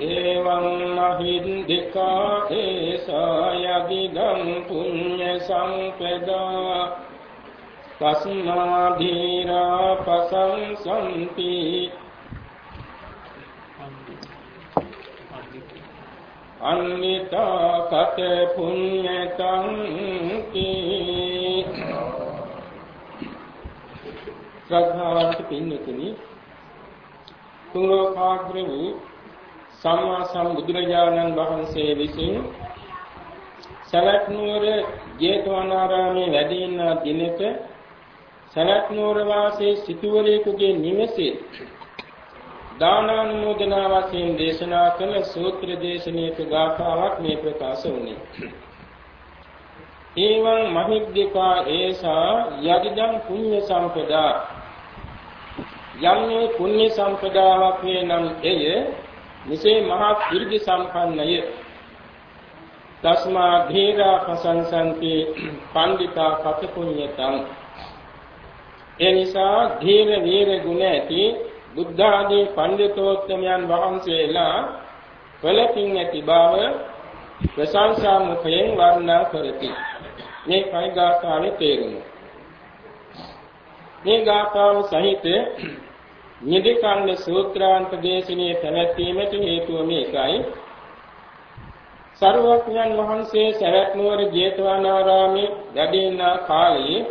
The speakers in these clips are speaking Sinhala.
එවං අහින්දිකා ඒසා යදිදං පුඤ්ඤ සංපදා තස්මා ධීරා පසංසන්ති අන්විතා කත පුඤ්ඤතං කී ශ්‍රද්ධාවන්ත පින්නතුනි තුන් ලෝකාග්‍ර වූ සම්මා සම්බුදුරජාණන් වහන්සේ විසින් සවැත් නුවර ජේතවනාරාමේ වැඩ ඉන්න දිනක සවැත් නුවර වාසී සිටුවරයෙකුගේ නිවසේ දානානුමෝදනා වශයෙන් දේශනා කළ සූත්‍ර දේශනාවක ගාථාවක් මේ ප්‍රකාශ වුණේ. ඒවං මහිද්దికා ඒසා යදිදං පුඤ්ඤ සම්පදා යම් මේ පුණ්‍ය සම්පදාවක් වේ නම් එය මෙසේ මහා ත්‍රිදි සම්පන්නය. තස්මා ධීරා ප්‍රසංසන්ති පණ්ඩිතා කත පුඤ්ඤතං ඒ නිසා ධීර වීර ගුණ ඇති බුද්ධ ආදී පඬිතෝත්තමයන් වහන්සේලා වලකින් ඇති බව ප්‍රශංසා මුඛයෙන් වර්ණනා කරති. මේ කයි ගාථාවේ තේරුම. මේ ගාථාව සහිත නිදිකණ්ඩ සූත්‍රාන්ත දේශනාවේ පැවැත්වීමට හේතුව මේකයි. සරුවක්ඥන් වහන්සේ සරත් නුවර ජේතවනාරාමේ වැඩින්න කාලයේ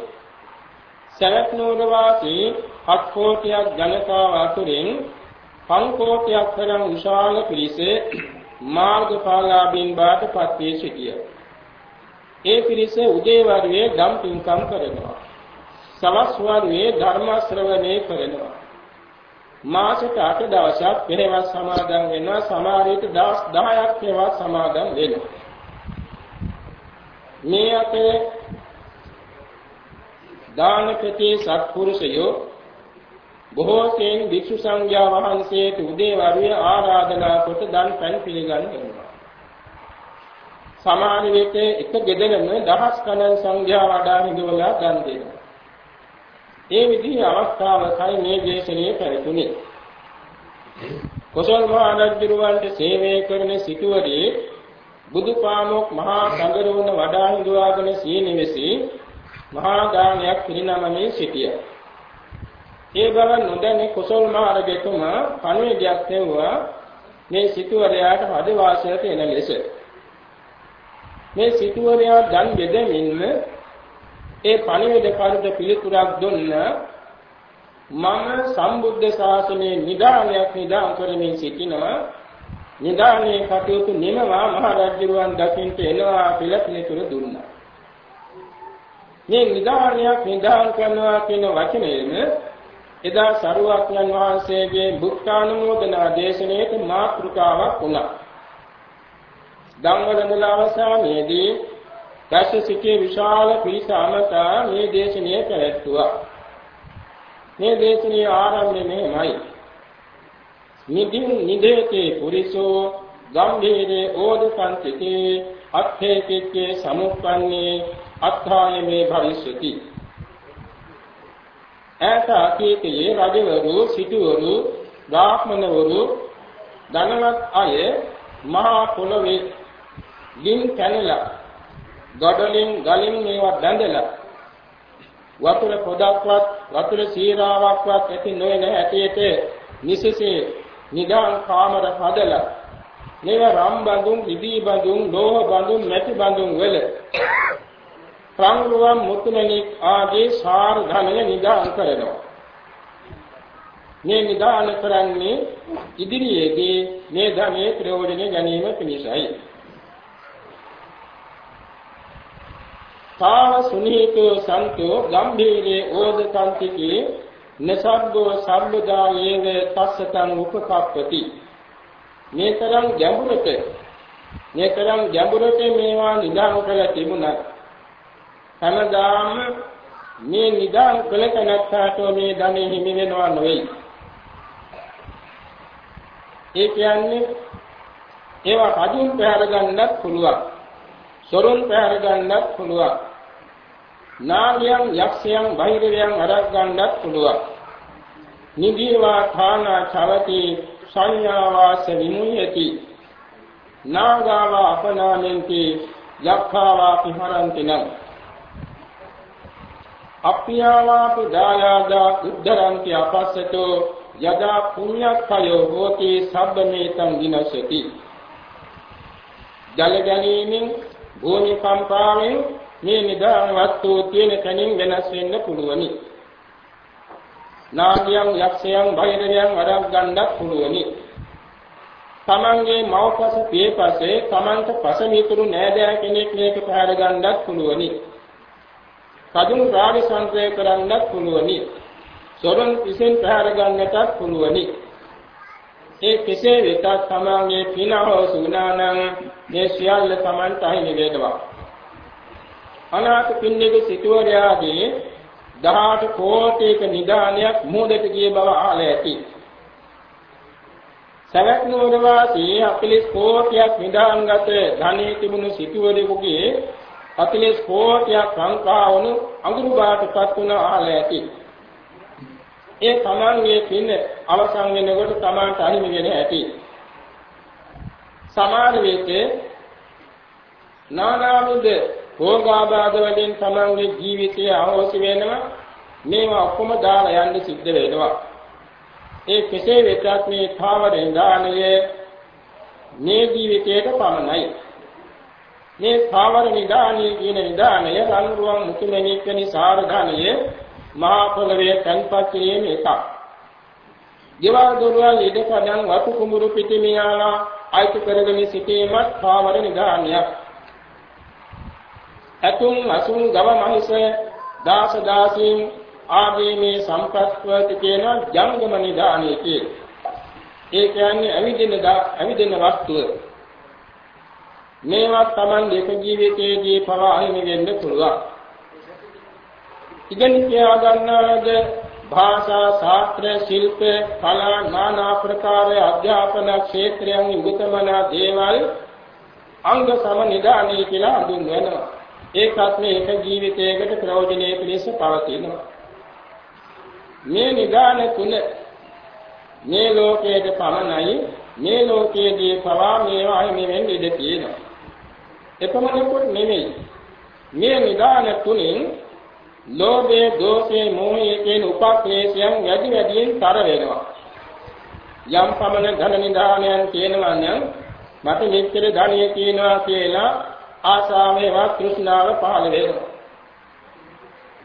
සරත් නුවර වාසී හත් කෝටියක් ජනතාව අතුරින් පන් කෝටියක් තරම් විශාල පිරිස මාර්ගඵලාභීන් බවට පත් වී සිටියා. ඒ පිරිස උදේවරුේ ධම් පින්කම් කරනවා. සවස් වරුේ ධර්ම ශ්‍රවණය කරනවා. මාසෙට 8 දවසක් පෙරවස් සමාදන් වෙනවා. සමහරවිට දවස් 10ක් පෙරවස් සමාදන් වෙනවා. මේ අතේ දානපති සත්පුරුෂයෝ බොහෝ සෙයින් වික්ෂු සංඝයා වහන්සේට උදේවරුේ ආරාධනා කොට දන් පැන් පිළිගන්නවා සමාන විට එක ගෙදරම දහස් ගණන් සංඝයා වඩා හිඳවලා දන් දෙනවා. ඒ විදිහේ අවස්ථාවකයි මේ දේශනාවේ පැවතුනේ. කොසල් මහ අනජ්ජරුවන්ට සේවය කරන සිටුවරේ බුදුපාමොක් මහා සංගරුවන වඩා හිඳුවාගෙන සී නිවසේ මහා දානයක් පිරිනමමින් සිටියා. ඒ බව නොදැන කොසල් මහ රජතුමා පණිවිඩයක් දෙවුවා මේ සිටුවරයාට හදවාසයට එන ලෙස. මේ සිටුවරයා දන් බෙදමින්ම ඒ පණිවිඩ කාර්ද පිළිතුරක් දුන්න මම සම්බුද්ධ ශාසනයේ නිදානයක් නිදාන් කරමින් සිටිනවා. නිදානේ කටයුතු නිමවා මහරජුරුවන් දකින්ට එනවා කියලා පිළිතුර දුන්නා. මේ නිදානයක් නිදාන් කරනවා කියන වචනයෙම එදා සරුවක්යන් වහන්සේගේ බුක්කානුමෝදනා දේශනාවේ මාතෘකාවක් වුණා. ධම්මවල මුල අවසානයේදී දැස සිටේ විශාල පිරිස අමතා මේ දේශනය පැවැත්තුවා. මේ දේශනයේ ආරම්භය මෙහෙමයි. නිදින් නිදේතේ පුරිසෝ ගම්භීරේ ඕදසන්තිතේ අත්ථේකිච්චේ සමුප්පන්නේ අත්ථායමේ භවිෂ්‍යති. ඈත අතීතයේ රජවරු සිටුවරු බ්‍රාහ්මණවරු ධනවත් අය මහා පොළොවේ දින් කැනලා ගඩොලින් ගලින් මේවා බැඳලා වතුර පොදක්වත් වතුර සීරාවක්වත් ඇති නොවන හැටියට නිසසේ නිදාන් කාමර හදලා මේව රම් බඳුන් ඉදී බඳුන් ලෝහ බඳුන් මැටි බඳුන් වල ප්‍රංගුවම් මුතුමැණික් ආදී සාර ධනය නිදාන් කරනවා. මේ නිදාන කරන්නේ ඉදිරියේදී මේ ධනයේ ප්‍රයෝජන ගැනීම පිණිසයි. තාව සුනීතෝ සන්තෝ ගම්භීරේ ඕදකන්තිකේ නසබ්බෝ සම්බුදා යේව තස්සතං උපකප්පති මේ තරම් ගැඹුරට මේ තරම් ගැඹුරට මේවා නිදාන කළ තිබුණත් හැමදාම මේ නිදාන කළ තැනට මේ ධනෙ හිමි වෙනවා නෙවෙයි. ඒ කියන්නේ ඒවා රජුන් පැහැර ගන්නත් පුළුවන්. සොරුන් පැහැර ගන්නත් පුළුවන්. නාගයන් යක්ෂයන් බහිරවයන් අරක් ගන්නත් පුළුවන්. නිදීවා ථානා චවති සංඥාවාස විමුයති නාගාවා අපනාමෙන්ති යක්ඛාවා පිහරන්ති නම් අප්පියාවාපි දායාදා උද්ධරන්ති අපස්සතෝ යදා පුඤ්ඤක්ඛයෝ හෝති සබ්බමේතං විනශති ජල ගැනීමෙන් භූමි කම්පාවෙන් මේ නිදාන වස්තු තියෙන තැනින් වෙනස් වෙන්න පුළුවනි. නාගයන් යක්ෂයන් බයිරයන් වරක් ගන්නත් පුළුවනි. තමන්ගේ මව්පස පියපසේ තමන්ට පසමිතුරු නෑදෑ කෙනෙක් මේක පැහැර ගන්නත් පුළුවනි. කදුන් රාග සංසය කරන්නත් පුළුවනි. සොරන් පිසෙන් පැහැර ගන්නටත් පුළුවනි. ඒ කෙසේ වෙතත් තමන්ගේ පිනව සුණානම් මේ සියල්ල තමන්ට අහිමි වේදවා. අනාථ පින්නක සිටුවරයාගේ 18 කෝටියක නිදානයක් මෝදට ගිය බව අහලා ඇති. සවැත් නුවර වාසී අපිලිස් කෝටියක් නිදාන්ගත ධනෙ තිබුණු සිටුවරෙකුගේ අපිලිස් කෝටියක් ලංකා වුණු අඟුරු බාටපත් වුණ අහලා ඇති. ඒ තමන්ගේ පින අවසන් වෙනකොට තමන්ට අහිමි වෙන ඇති. සමහර විට නානාවිද රෝගාබාධ වලින් තමන්ගේ ජීවිතය අවශ්‍ය වෙනවා මේවා ඔක්කොම දාලා යන්න සිද්ධ වෙනවා. ඒ කෙසේ වෙතත් මේ භාවයෙන් දානය මේ ජීවිතයට පමණයි. මේ භාවර නිදානයේ කියන නිදානය රන්රුවන් මුතුමැණික් වැනි සාර ධනය මහා පොළවේ තන්පත් කිරීම එකක්. ගෙවල් දොරවල් ඉඩකඩම් වතු කුඹුරු පිටිමියාලා අයිති කරගෙන සිටීමත් භාවර නිදානයක්. ඇතුම් අසුන් ගව මහිස දාස දාසීන් ආදී මේ සම්පත්වති කියන ජංගම නිදානය කියලා. ඒ කියන්නේ ඇවිදින ඇවිදින වස්තුව. මේවත් Taman දෙක ජීවිතයේදී පවා අහිමි වෙන්න පුළුවන්. ඉගෙන කියා ගන්නාද භාෂා ශාස්ත්‍ර ශිල්ප කලා নানা ප්‍රකාර අධ්‍යාපන ක්ෂේත්‍රයන් උගතමන දේවල් අංග සමනිදානයි කියලා හඳුන්වනවා. ඒකත් මේ එක ජීවිතයකට ප්‍රයෝජනෙ පිණිස පවතිනවා. මේ නිදාන තුන මේ ලෝකයේ පමණයි. මේ ලෝකයේදී පවා මේවා හිමිවෙන්න ඉඩ තියෙනවා. එපමණකුත් නෙමෙයි. මේ නිදාන තුنين ලෝභය, දෝෂය, මෝහය කියන උපක්ලේශයන් වැඩි වැඩියෙන් තර වෙනවා. යම් පමණ ධන නිදානයන් කියනවා නම් මට මෙච්චර ධනිය තියෙනවා කියලා ආසාවේවත් තෘෂ්ණාව පහළ වෙනවා.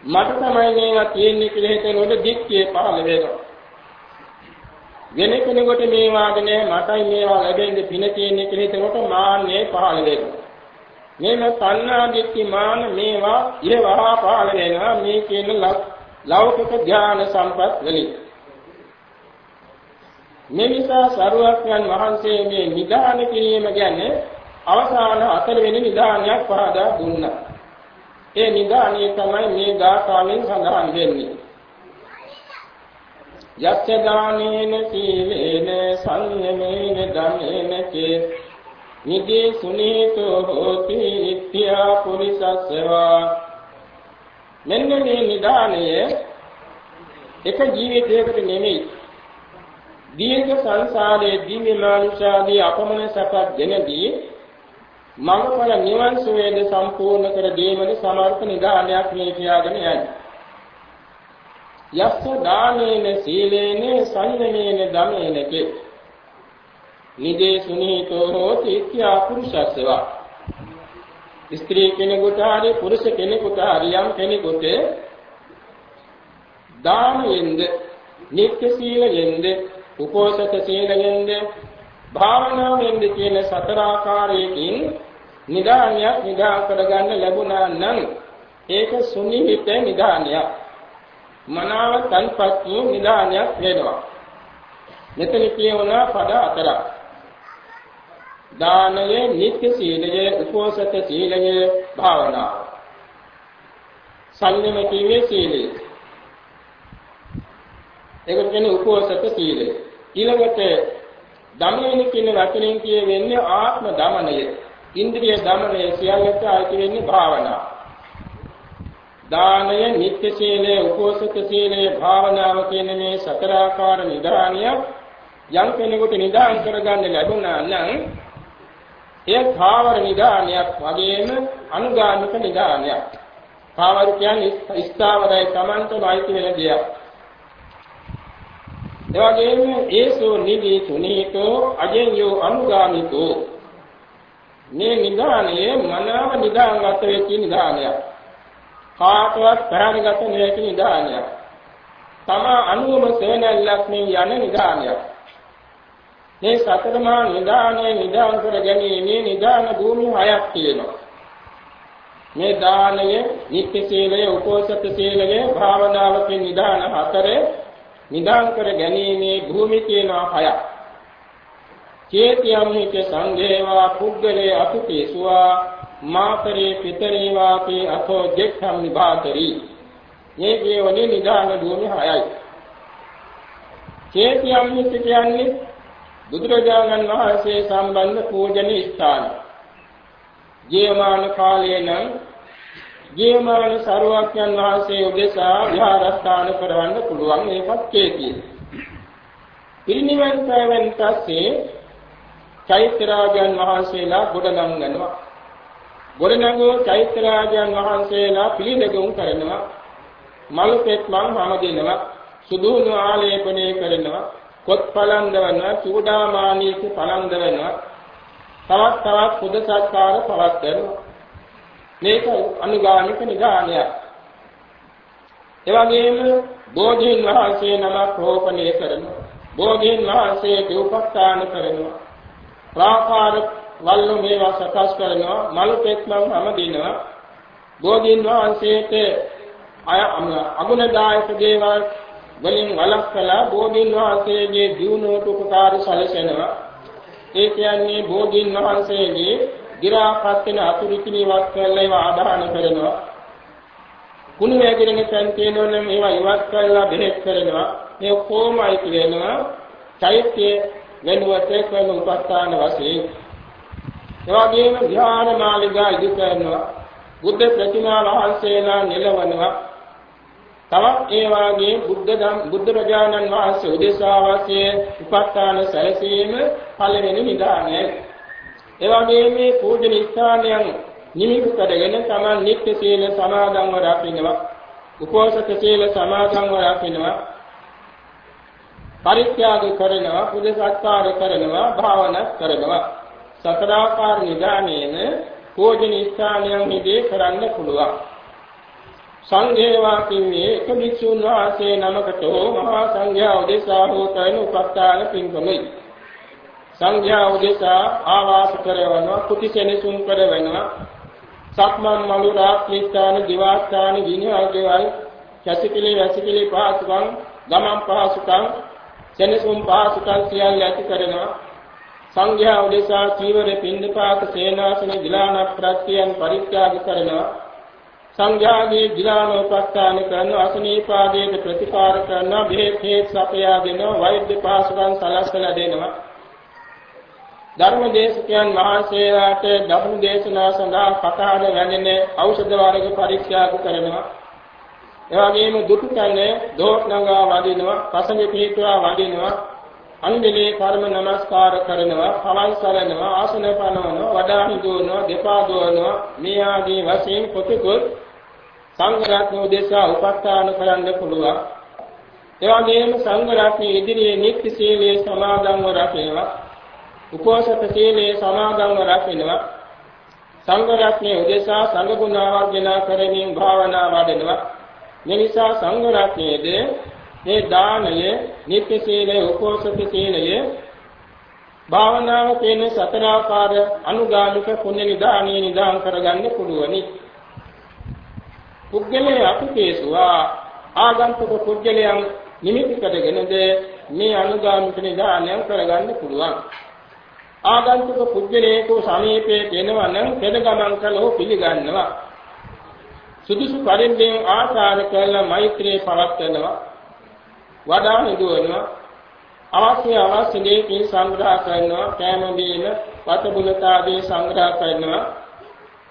මට තමයි මේවා තියෙන්නේ කියලා හිතනකොට දික්කිය පහළ වෙනවා. වෙන කෙනෙකුට මේ වාද නැහැ මටයි මේවා ලැබෙන්නේ පින තියෙන්නේ කියලා හිතනකොට මාන්නේ පහළ වෙනවා. මේම තණ්හා දික්කි මාන මේවා ඉරවහා පහළ වෙනවා මේ කියන ලෞකික ඥාන සම්පත් වලින්. මේ නිසා සරුවක්යන් වහන්සේ මේ නිදාන කිරීම ගැන අවසාන හතරවෙනි නිදානයක් පහදා දුන්නා. ඒ නිදානිය තමයි මේ ගාථාවෙන් සඳහන් වෙන්නේ. යච්ච දානේන සීලේන සංයමේන ධම්මේන චේ නිදී සුනීතෝ හෝති ඉත්‍යා පුරිසස්සවා. මෙන්න මේ නිදානය එක ජීවිතයකට නෙමෙයි. දීර්ඝ සංසාරයේ දිව්‍ය මානුෂාදී අපමණ සපක් දෙනදී මඟඵල නිවන් සුවේද සම්පූර්ණ කර දීමන සමර්ථ නිදානයක් මේ කියාගෙන යන්නේ. යස්ස දානේන සීලේන සංයමේන දමේන කේ. නිදේ සුනීතෝ හෝති ඉත්‍යා පුරුෂස්සව. ස්ත්‍රී කෙනෙකුට හරි පුරුෂ කෙනෙකුට හරි යම් කෙනෙකුට දානෙන්ද නිත්‍ය සීලයෙන්ද උපෝසත සීලයෙන්ද භාවනාවෙන්ද කියන සතර ආකාරයකින් නිදානියක් නිදා කරගන්න ලැබුණා නම් ඒක සුනිහිත නිදානියක් මනාව තන්පත් වූ නිදානියක් වෙනවා මෙතන කියවනා පද හතරක් දානය, නිත්‍ය සීලය, උපෝසත සීලය, භාවනාව. සල්ලම කියන්නේ සීලය. ඒක කියන්නේ උපෝසත සීලය. ඊළඟට දමනය කියන වචනෙන් කියවෙන්නේ ආත්ම දමනය. ඉන්ද්‍රිය දමනය සියල්ලට අයිති වෙන්නේ භාවනාව. දානය, නිත්‍ය සීලය, උපෝසත සීලය, භාවනාව කියන මේ සතරාකාර නිදානිය යම් කෙනෙකුට නිදාන් කරගන්න ලැබුණා නම් එය භාවර නිදානයක් වගේම අනුගාමික නිදානයක්. භාවර කියන්නේ ස්ථාවරයි Tamanටම අයිති වෙන දෙයක්. එවැගේම ඒසෝ නිවි තුනීතෝ අජඤ්ඤෝ අනුගාමිකෝ මේ නිදානයේ මනාව නිදාගත වෙච්ච නිදානයක්. කාටවත් පැහැරගත නොහැකි නිදානයක්. තමා අනුවම සේනල්ලක් මේ යන නිදානයක්. මේ සතරමා නිදානයේ නිදාන කර ගැනීමේ නිදාන භූමි හයක් තියෙනවා. මේ දානය, නිත්‍ය සීලය, උපෝසත සීලය, භාවනාවකින් නිදාන හතරේ නිදාන් කර ගැනීමේ භූමි තියෙනවා හයක්. චේතියම් හිත සංඝේවා පුද්ගලේ අතුකේසුවා මාතරේ පිතරේ වාපේ අතෝ දෙක්ඛම් නිබාතරි. මේ කියවනේ නිදාන භූමි හයයි. චේතියම් හිත කියන්නේ බුදුරජාණන් වහන්සේ සම්බන්ධ පූජනීය ස්ථාන. ජීවමාන කාලයේ නම් ජීවමාන සරුවක්යන් වහන්සේ උදෙසා විහාරස්ථාන කරවන්න පුළුවන් මේකත් කේතිය. පිරිනිවන් පෑවෙන් පස්සේ චෛත්‍යරාජයන් වහන්සේලා ගොඩනංගනවා. ගොඩනංගෝ චෛත්‍යරාජයන් වහන්සේලා පිළිදෙගුම් කරනවා. මල් පෙත්මන් හැමදෙනවා. සුදුහුණු ආලේපනය කරනවා. කොත් පලන්දවනවා චූඩාමානීක පලන්දවනවා තවත් තවත් පුද සත්කාර පවත්වනවා. මේක අනුගාමික නිගානයක් එවැගේම බෝධීන් වහන්සේ නමක් රෝපණය කරනවා. බෝධීන් වහන්සේට උපස්ථාන කරනවා. ප්‍රාකාර වල්ලු මේවා සකස් කරනවා. මලු පෙත්නම් හැම දිනවා බෝධීන් වහන්සේට අය අගුණදායක දේවල් වලින් වළක්වලා බෝධීන් වහන්සේගේ දියුණුවට උපකාර සැලසෙනවා. ඒ කියන්නේ බෝධීන් වහන්සේගේ ගිරාපත් වෙන අතුරුකිනිවත් කරලා ඒවා ආදාන කරනවා. කුණු වැగిරෙන තැන් තියෙනවනේ මේවා ඉවත් කරලා බෙහෙත් කරනවා. මේ කොහොමයි කියනවා චෛත්‍ය වෙනුවට කරන උපස්ථාන වශයෙන්. එවාගෙම ධ්‍යාන මාලිගා ඉදි කරනවා. බුද්ධ ප්‍රතිමා වහන්සේලා නිලවනවා. තවත් ඒ වාගේ බුද්ධ ධම් බුද්ධ ප්‍රජානන් වහන්සේ උදෙසා අවශ්‍ය උපස්ථාන සැලසීම පළවෙනි නිදානය. ඒ වගේ මේ පූජන ස්ථානයන් නිමිති කරගෙන තමන් නිත්‍ය සීල සමාදන්ව රකින්නවා. උපෝසත සීල සමාදන්ව රකින්නවා. පරිත්‍යාග කරනවා, පුද සත්කාර කරනවා, භාවනා කරනවා. සතරාකාර නිදානයේන පූජන ස්ථානයන් හිදී කරන්න පුළුවන්. සංඝේවා කිව්වේ එක භික්ෂුන් වහන්සේ නමකට හෝ මහා සංඝයා උදෙසා හෝ කරන උපස්ථාන පින්කමයි. සංඝයා උදෙසා ආවාස කරවනවා, කුටිසෙනසුන් කරවනවා, සක්මන් මළු රාත්‍රිස්ථාන, දිවාස්ථාන, විනයල්කවල්, කැසිකිලි වැසිකිලි පහසුකම්, ගමන් පහසුකම්, සෙනසුන් පහසුකම් සියල්ල ඇති කරනවා. සංඝයා උදෙසා චීවර පින්දපාත සේනාසන ගිලාන ප්‍රත්‍යයන් පරිත්‍යාග කරනවා. සංඝයාගේ ගිලානෝපස්ථාන කරන අසනීපාදයට ප්‍රතිකාර කරන බෙහෙත් හේත් සපයා දෙනවා වෛද්‍ය පහසුකම් සලස්සලා දෙනවා. ධර්මදේශකයන් වහන්සේලාට ධර්ම දේශනා සඳහා කතාන වැඳෙන ඖෂධ වර්ග පරීක්ෂා කරනවා. එවැගේම දුටු කන්නේ දෝත්නගා වදිනවා පසඟ පිහිටුවා වදිනවා අංගලේ කර්ම නමස්කාර කරනවා පවල් සරනවා ආසන පනවනවා වඩා හිඳවනවා දෙපා දෝනවා මේ ආදී වශයෙන් කොටකොත් සංඝ රත්න උදෙසා උපස්ථාන කරන්න පුළුවන්. ඒ වගේම සංඝ රත්න ඉදිරියේ නිත්‍ය සීලයේ සමාදන්ව රැකෙනවා. උපෝසත සීලයේ සමාදන්ව රැකෙනවා. සංඝ රත්නයේ උදෙසා සංඝ ගුණ ආවර්ජන කරමින් භාවනා වඩනවා. මේ නිසා සංඝ රත්නයේදී මේ දානය, නිත්‍ය සීලය, උපෝසත සීලය භාවනාව කියන සතරාකාර අනුගාමික පුණ්‍ය නිදානිය නිදාන් කරගන්න පුළුවනි. පුද්ගලයා අකුකේසුවා ආගන්තුක පුද්ගලයන් නිමිති කරගෙනද මේ අනුගාමික නිදානයන් කරගන්න පුළුවන්. ආගන්තුක පුද්ගලයෙකු සමීපයේ දෙනවා නම් පෙර ගමන් කළෝ පිළිගන්නවා. සුදුසු පරිද්දෙන් ආචාර කළ මෛත්‍රිය පවත්වනවා. වඩා නිදුවනවා. අවශ්‍ය අවශ්‍ය දේ සංග්‍රහ කරනවා. කෑම බීම වතබුලතාදී සංග්‍රහ කරනවා.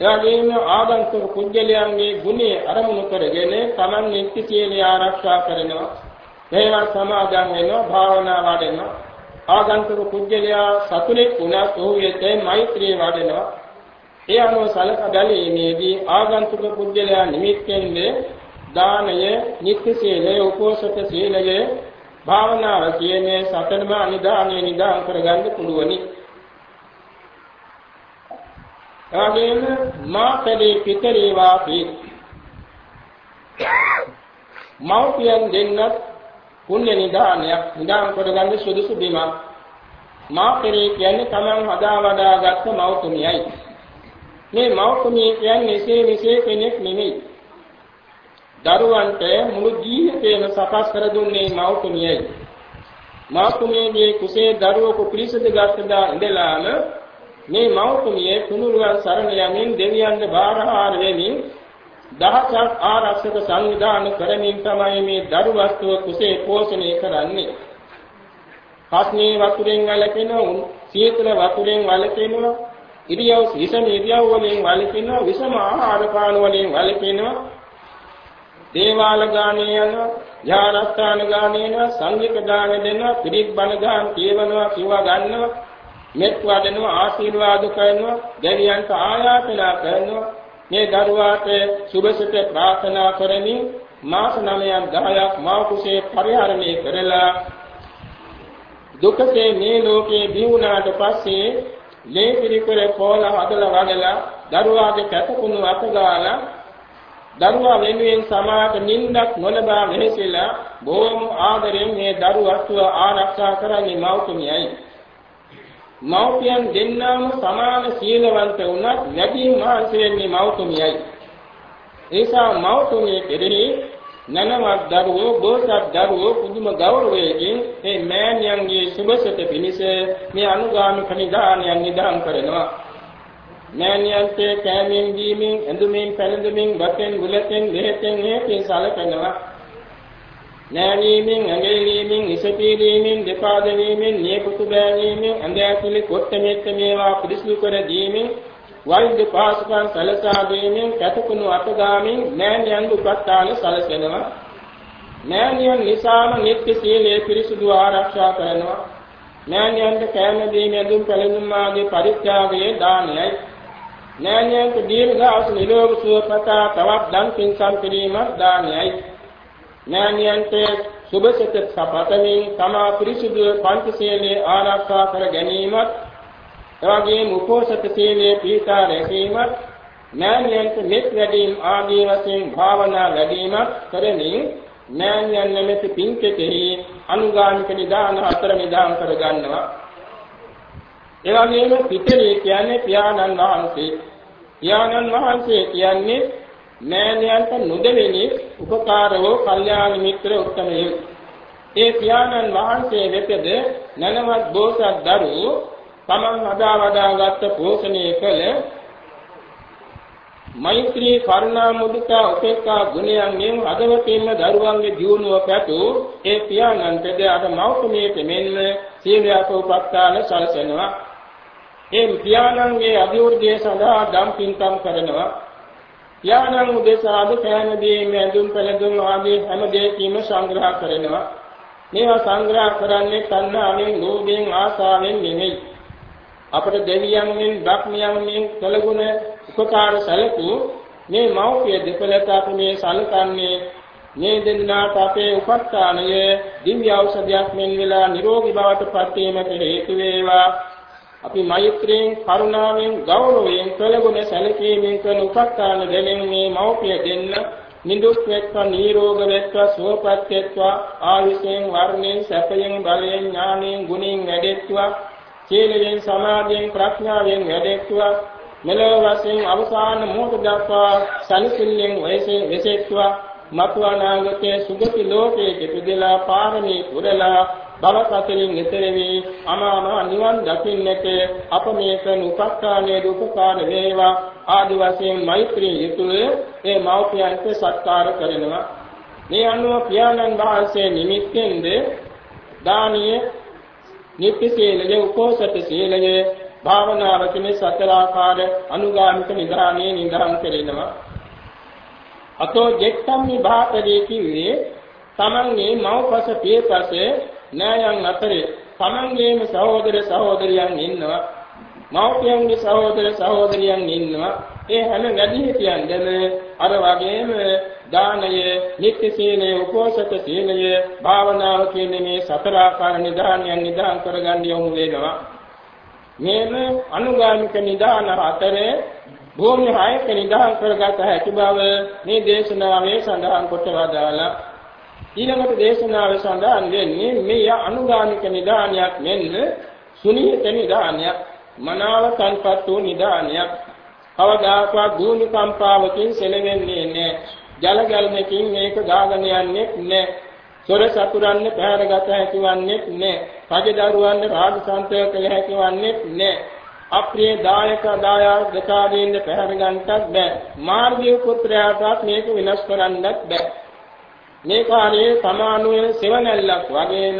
එවැගේම ආගන්තුක කුජලයන්ගේ ගුණය අරමුණු කරගෙන Taman නිත්‍ය සීලය ආරක්ෂා කරනවා. ඒවා සමාදන් වෙනවා භාවනා වඩනවා. ආගන්තුක කුජලයා සතුලෙක් වුණා සෝවියතේ මෛත්‍රිය වඩනවා. ඒ අනුව සලක බැලීමේදී ආගන්තුක පුද්ගලයා නිමිත්තෙන්නේ දානය, නිත්‍ය සීලය, උපෝසත සීලය, භාවනාව කියන්නේ සතරම අනිදානය නිදාන් කරගන්න පුළුවනි. එවැගේම මාපදේ පිටරේ වාපී මෞපියන් දෙන්නත් පුණ්‍ය නිදානයක් නිදාන් කරගන්න සුදුසු බිමක්. මාපරේ කියන්නේ තමන් හදා වඩාගත් මෞතුමියයි මේ මෞතුමිය කියන්නේ එසේ මෙසේ කෙනෙක් නෙමෙයි. දරුවන්ට මුළු ජීවිතේම සකස් කර දුන්නේ මෞතුමියයි මෞතුමියගේ කුසේ දරුවෙකු පිළිසඳ ගත්තදා ඉඳලාම මේ මෞතුමිය තුනුරුවන් සරණ යමින් දෙවියන්ගේ බාරහාර වෙමින් දහසක් ආරක්ෂක සංවිධාන කරමින් තමයි මේ දරු වස්තුව කුසේ පෝෂණය කරන්නේ. කස්නේ වතුරෙන් වැළකෙනවා, සීතල වතුරෙන් වැළකෙනවා, ඉරියව් විසම ඉරියව් වලින් වැළකෙනවා, විසම ආහාර පාන වලින් වැළකෙනවා. දේවාල ගානේ යනවා, යානස්ථාන ගානේ යනවා, සංඝික දාන දෙනවා, පිරිත් බණ දාන කියවනවා, කිව්වා ගන්නවා. මෙත් වඩනවා ආශිර්වාද කරනවා දෙවියන්ට ආයාචනා කරනවා. මේ දරුවාට සුභසිත ප්‍රාර්ථනා කරමින් මාස 9ක් 10ක් මව කුසේ පරිහරණය කරලා දුකේ මේ ලෝකේ බිවුනාට පස්සේ ලේ පිරිකර පොළ හදලා වඩලා දරුවාගේ කැතකුණු අතගාලා දරුවා වෙනුවෙන් සමාත නින්දක් නොලබා වෙහෙසලා බොහොම ආදරෙන් මේ දරුවත්ව ආරක්ෂා කරන්නේ මව්තුමියයි මව්පියන් දෙන්නාම සමාන සීලවන්ත වුණත් නැදී මහන්සි වෙන්නේ මව්තුමියයි. ඒසා මව්තුමිය කෙරෙහි නනවත් දරුවෝ බෝසත් දරුවෝ පුදුම ගෞරවයෙන් මේ මෑණියන්ගේ සුබසත පිණිස මේ අනුගාමික නිදානයන් නිදාන් කරනවා. මෑණියන්ට කෑමෙන් දීමෙන් ඇඳුමින් පැළඳුමින් වතෙන් ගුලතෙන් දෙහෙතෙන් හේතෙන් සලකනවා. නෑනීමෙන් ඇඟිලීමෙන් ඉසපීලීමෙන් දෙපා දෙවීමෙන් නියපොතු බෑනීමෙන් ඇඳ ඇතුලේ කොට මෙත්ත මේවා පිරිසිදු කර දීමෙන් වෛද්‍ය පාසකම් සලසා දීමෙන් කැතකුණු අතගාමින් නෑනියන් උපස්ථාන සලසනවා. නෑනියන් නිසාම නිත්‍ය සීලයේ පිරිසිදු ආරක්ෂා කරනවා. නෑනියන්ට කෑම දීම ඇඳුම් පැළඳුම් ආදී පරිත්‍යාගයේ දානයයි. නෑනියන්ට දීර්ඝාසු නිරෝගී සුවපතා තවත් දන් පින්කම් කිරීමක් දානයයි. මෑණියන්ට සුභසිත සපතමින් තමා පිරිසුදු පංචශීලයේ ආරක්ෂා කර ගැනීමත් එවැගේම උපෝසත සීලයේ පීඨා රැකීමත් මෑණියන්ට මෙත් වැඩීම් ආදී වශයෙන් භාවනා වැඩීමත් කරමින් මෑණියන් නැමැති පින්කෙතෙහි අනුගාමික නිදාන අතර නිදාන් කර ගන්නවා. එවැගේම පිටරේ කියන්නේ පියාණන් වහන්සේ. පියාණන් වහන්සේ කියන්නේ මෑණියන්ට නොදෙවෙනි උපකාරවෝ කල්යාණ මිත්‍ර උත්තමයෝ ඒ පියාණන් වහන්සේ වෙතද නනවත් බෝසත් දරු තමන් හදා වදාගත් පෝෂණය කළ මෛත්‍රී කරුණා මුදිතා උපේක්ඛා ගුණයන්ගෙන් හදවතින්ම දරුවන්ගේ ජීවණය පැතු ඒ පියාණන්ටද අද මෞතුමියට මෙන්ම සීලයක උපස්ථාන සැලසෙනවා. ඒ පියාණන්ගේ අභිවෘද්ධිය සඳහා දම් පින්කම් කරනවා. යානං උදෙසාද කෑම දීම ඇඳුම් පැළඳුම් ආදී හැම දෙයකින්ම සංග්‍රහ කරනවා. මේවා සංග්‍රහ කරන්නේ තණ්හාවෙන්, ලෝභයෙන්, ආසාවෙන් නෙමෙයි. අපට දෙවියන්ගෙන්, බ්‍රහ්මයන්ගෙන් කළගුණ උපකාර සැලකූ මේ මෞපිය දෙපළට අපි මේ සලකන්නේ මේ දෙන්නාට අපේ උපස්ථානය දිව්‍ය ඖෂධයක් මෙන් වෙලා නිරෝගී බවට පත් වීමට හේතු වේවා අපි මෛත්‍රියෙන් කරුණාවෙන් ගෞරවයෙන් කළගුණ සැලකීමෙන් කරන උපස්ථාන දෙමින් මේ මෞපිය දෙන්න නිදුක් වෙත්වා නිරෝග වෙත්වා සුවපත් වෙත්වා ආයුෂයෙන් වර්ණයෙන් සැපයෙන් බලයෙන් ඥානයෙන් ගුණයෙන් වැඩෙත්වා සීලයෙන් සමාධියෙන් ප්‍රඥාවෙන් වැඩෙත්වා මෙලොව වශයෙන් අවසාන මොහොත දක්වා සනිසිල්ලෙන් වෙසෙත්වා මතු අනාගතයේ සුගති ලෝකයේ පිටදලා පාරමී පුරලා භව සතරින් ඈතර වී අමාම නිවන් දකින්නට අප මේ කරන උපස්ථානයේ උපකාර වේවා ආදි වශයෙන් මෛත්‍රී යුතුව ඒ මව්පියන්ට සත්කාර කරනවා. මේ අනුව පියාණන් වහන්සේ නිමිත්තෙන්ද දානීය නිත්‍ය සීලය උපෝසත සීලය භාවනාව කියන සතර ආකාර අනුගාමික නිදානේ නිදාන් කෙරෙනවා. අතෝ ජෙක්තම් විභාපදී කිව්වේ තමන්ගේ මව්පස පියපස නෑයන් අතරේ තමන්ගේම සහෝදර සහෝදරියන් ඉන්නවා මව්පියන්ගේ සහෝදර සහෝදරියන් ඉන්නවා. ඒ හැම වැඩිහිටියන්දම අර වගේම දානය නිත්‍ය සීලය උපෝසත සීලය භාවනාව කියන මේ සතර ආකාර නිදානයන් නිදාන් කරගන්න යොමු වෙනවා. මේම අනුගාමික නිදාන අතරේ භූමි හයක නිදාන් කරගත හැකි බව මේ දේශනාවේ සඳහන් කොට වදාලා ඊළඟට දේශනාවේ සඳහන් වෙන්නේ මේ අනුගාමික නිදානයක් මෙන්න සුනීත නිදානයක් මනාව තන්පත් වූ නිදානයක්. කවදාකවත් භූමි කම්පාවකින් සෙලවෙන්නේ නැහැ. ජල ගැල්මකින් මේක ගාගෙන යන්නේ නැහැ. සොර සතුරන්න පැහැරගත හැකිවන්නේ නැහැ. රජදරුවන්ට රාජ සන්තය කළ හැකිවන්නේ නැහැ. අප්‍රිය දායක දායාද දකාදීන්ද පැහැර ගන්නටත් බෑ. මාර්ගීය පුත්‍රයාටත් මේක විනාශ කරන්නත් බෑ. මේ කාර්යයේ සමානුවේ සෙවණැල්ලක් වගේම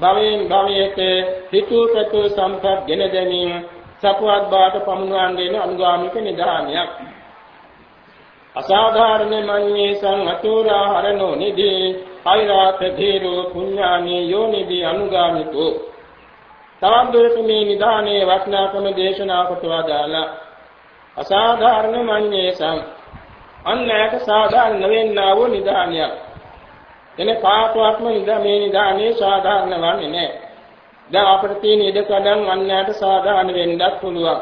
භවයෙන් භවයට හිතුවකතු සම්පත් ගෙන දෙමින් සපුවත් බාට පමුණුවන් දෙන අනුගාමික නිදානයක් අසාධාරණ මන්නේ සංහතුරා හරණෝ නිදී අයිරාත ධීරෝ පුඤ්ඤානී යෝනිදී අනුගාමිකෝ. තවත් දුරට මේ නිදානේ වස්නාකම දේශනා කොට වදාලා අසාධාරණ මන්නේ සං අන්නයට සාධාරණ වෙන්නා වූ නිදානයක් එන කාටවත්ම නිදා මේ නිදානේ සාධාරණ වන්නේ නැහැ. දැන් අපිට තියෙන ඉඩකඩම් අන්‍යයට සාධාරණ වෙන්නත් පුළුවන්.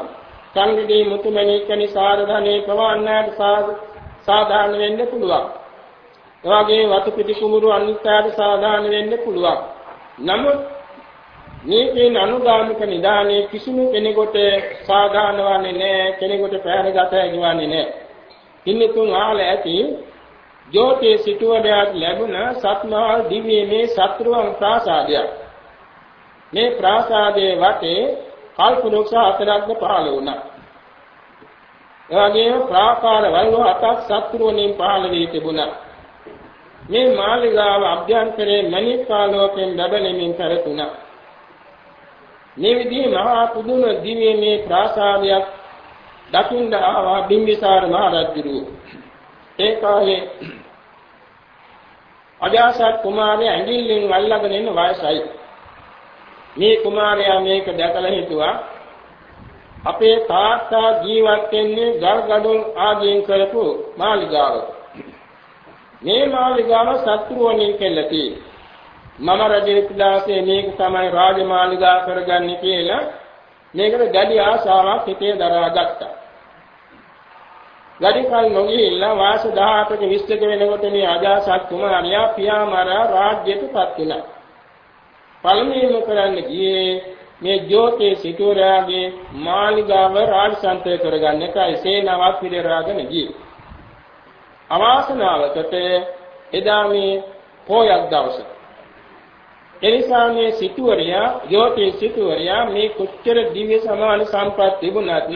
සංගිදී මුතුමැණික්කනි සාධාරණේ ප්‍රවන්නයට සාධාරණ වෙන්න පුළුවන්. එවාගේ වතු පිටි කුමුරු අනිත්‍යයට සාධාරණ වෙන්න පුළුවන්. නමුත් මේකේ අනුගාමික නිදානේ කිසිම කෙනෙකුට සාධාරණ වන්නේ නැහැ කෙනෙකුට පැහැරගත හැකි වන්නේ නැහැ. ඉන්නතුන් ආල ඇති ජෝතිය සිටුවරයාට ලැබුණ සත්මහා දිව්‍යමේ සත්‍රුවන් ප්‍රාසාදයක්. මේ ප්‍රාසාදයේ වටේ කල්ප වෘක්ෂ හතරක්ද පහළ වුණා. එවැගේම ප්‍රාකාර වල්ව හතක් සත්‍රුවණින් පහළ වී තිබුණා. මේ මාලිගාව අභ්‍යන්තරයේ මණික් ආලෝකයෙන් ලැබෙමින් පැවතුණා. මේ විදිහේ මහා පුදුම දිව්‍යමේ ප්‍රාසාදයක් දකින්න ආවා බිම්බිසාර මහ රජුගේ ඒ කාලේ අජාසත් කුමාරයා ඇඟිල්ලෙන් අල්ලගෙන ඉන්න වයසයි. මේ කුමාරයා මේක දැකලා හිතුවා අපේ තාත්තා ජීවත් වෙන්නේ ගල්ගඩොල් ආදීන් කරපු මාලිගාවක. මේ මාලිගාව සත්‍රුවණින් කෙල්ලති. මම රජෙක්ලාසේ මේක තමයි රාජමාලිගා කරගන්නේ කියලා මේකට ගැඩි ආශාවක් හිතේ දරාගත්තා. වැඩි කල නොගිහිල්ලා වාස 18ක 20ක වෙනකොට මේ අජාසත් කුමාරයා පියාමරා රාජ්‍යයටපත් වුණා. පළමුවෙන්ම කරන්න ගියේ මේ ජෝතේ සිටුවරයාගේ මාලිගාව රාජසන්තය කරගන්න එකයි සේනාවක් පිළිරාගෙන ගියේ. අවාසනාවකට එදා මේ පොයක් දවස. එනිසා මේ සිටුවරයා ජෝතේ සිටුවරයා මේ කොච්චර දිව්‍ය සමාන සම්පත් තිබුණත්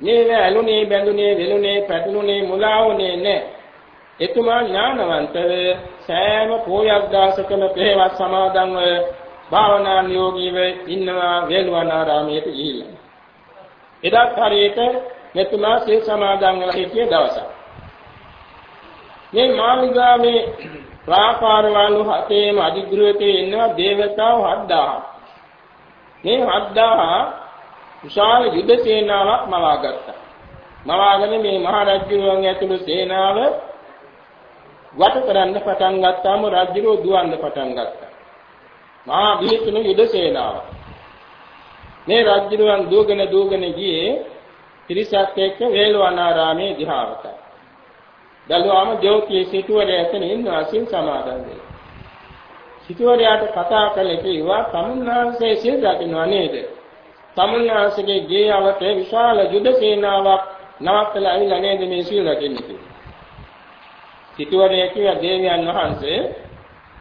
මේව ඇලුනේ බැඳුනේ වෙලුනේ පැටළුනේ මුලාවුනේ නැහැ. එතුමා ඥානවන්තව සෑම පෝයක් දාසකම පෙරවත් සමාදන්ව භාවනා නියෝගීව ඉන්නවා වේළුවනාරාමයට ගිහිල්ලා. එදා හරියට මෙතුමා සිල් සමාදන් වෙලා හිටිය දවසක්. මේ මාළිගාවේ ප්‍රාකාරවල හතේම අධිග්‍රහයේ ඉන්නවා දේවතාවෝ 7000. මේ 7000 විශාල යුද සේනාවක් මවා ගත්තා. මවාගෙන මේ මහරජුරුවන් ඇතුළු සේනාව වට කරන්න පටන් ගත්තාම රජුරෝ දුවන්න පටන් ගත්තා. මහා බිහිතුණු යුද සේනාව. මේ රජුරුවන් දුවගෙන දුවගෙන ගියේ ත්‍රිසක් එක්ක වේලවනාරාමේ දිහාවට. දලුවාම ජෝතිය සිටුවරේ එතන ඉන්න අසින් සමාදන් වෙලා. සිටුවරයාට කතා කළේ කිව්වා තමුන්නාන්සේ සිල් රකින්නවා නේද? තමුන්නාසගේ ගේ යවත විශාල යුද සේනාවක් නවත්තලා ඇවිල්ලා නේද මේ සීල රකින්නේ කියලා. සිටුවරේ කිය දේවයන් වහන්සේ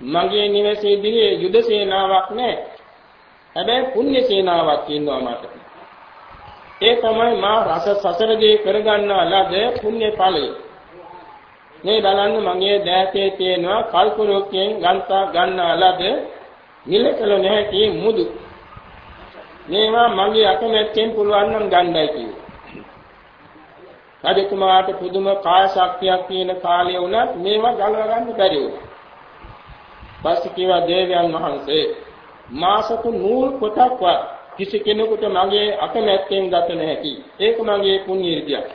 මගේ නිවසේදී යුද සේනාවක් නැහැ. හැබැයි පුණ්‍ය සේනාවක් ඉන්නවා මට. ඒ තමයි මා රස සසරදී කරගන්නා ලද පුණ්‍ය ඵලය. මේ බලන්න මගේ දෑතේ තියෙනවා කල්පරෝක්යෙන් ගන්තා ගන්නා ලද නිලකල නැති මුදු. මේවා මගේ අකමැත්තෙන් පුළුවන් නම් ගන්නයි කිව්වා. රජතුමාට පුදුම කාය ශක්තියක් තියෙන කාලය වුණත් මේවා ගලව ගන්න බැරි වුණා. පස්සේ කිව්වා දේවයන් වහන්සේ මාසක නූල් පොතක්වත් කිසි කෙනෙකුට මගේ අකමැත්තෙන් ගත නැහැකි. ඒක මගේ පුණ්‍ය ඉර්ධියක්.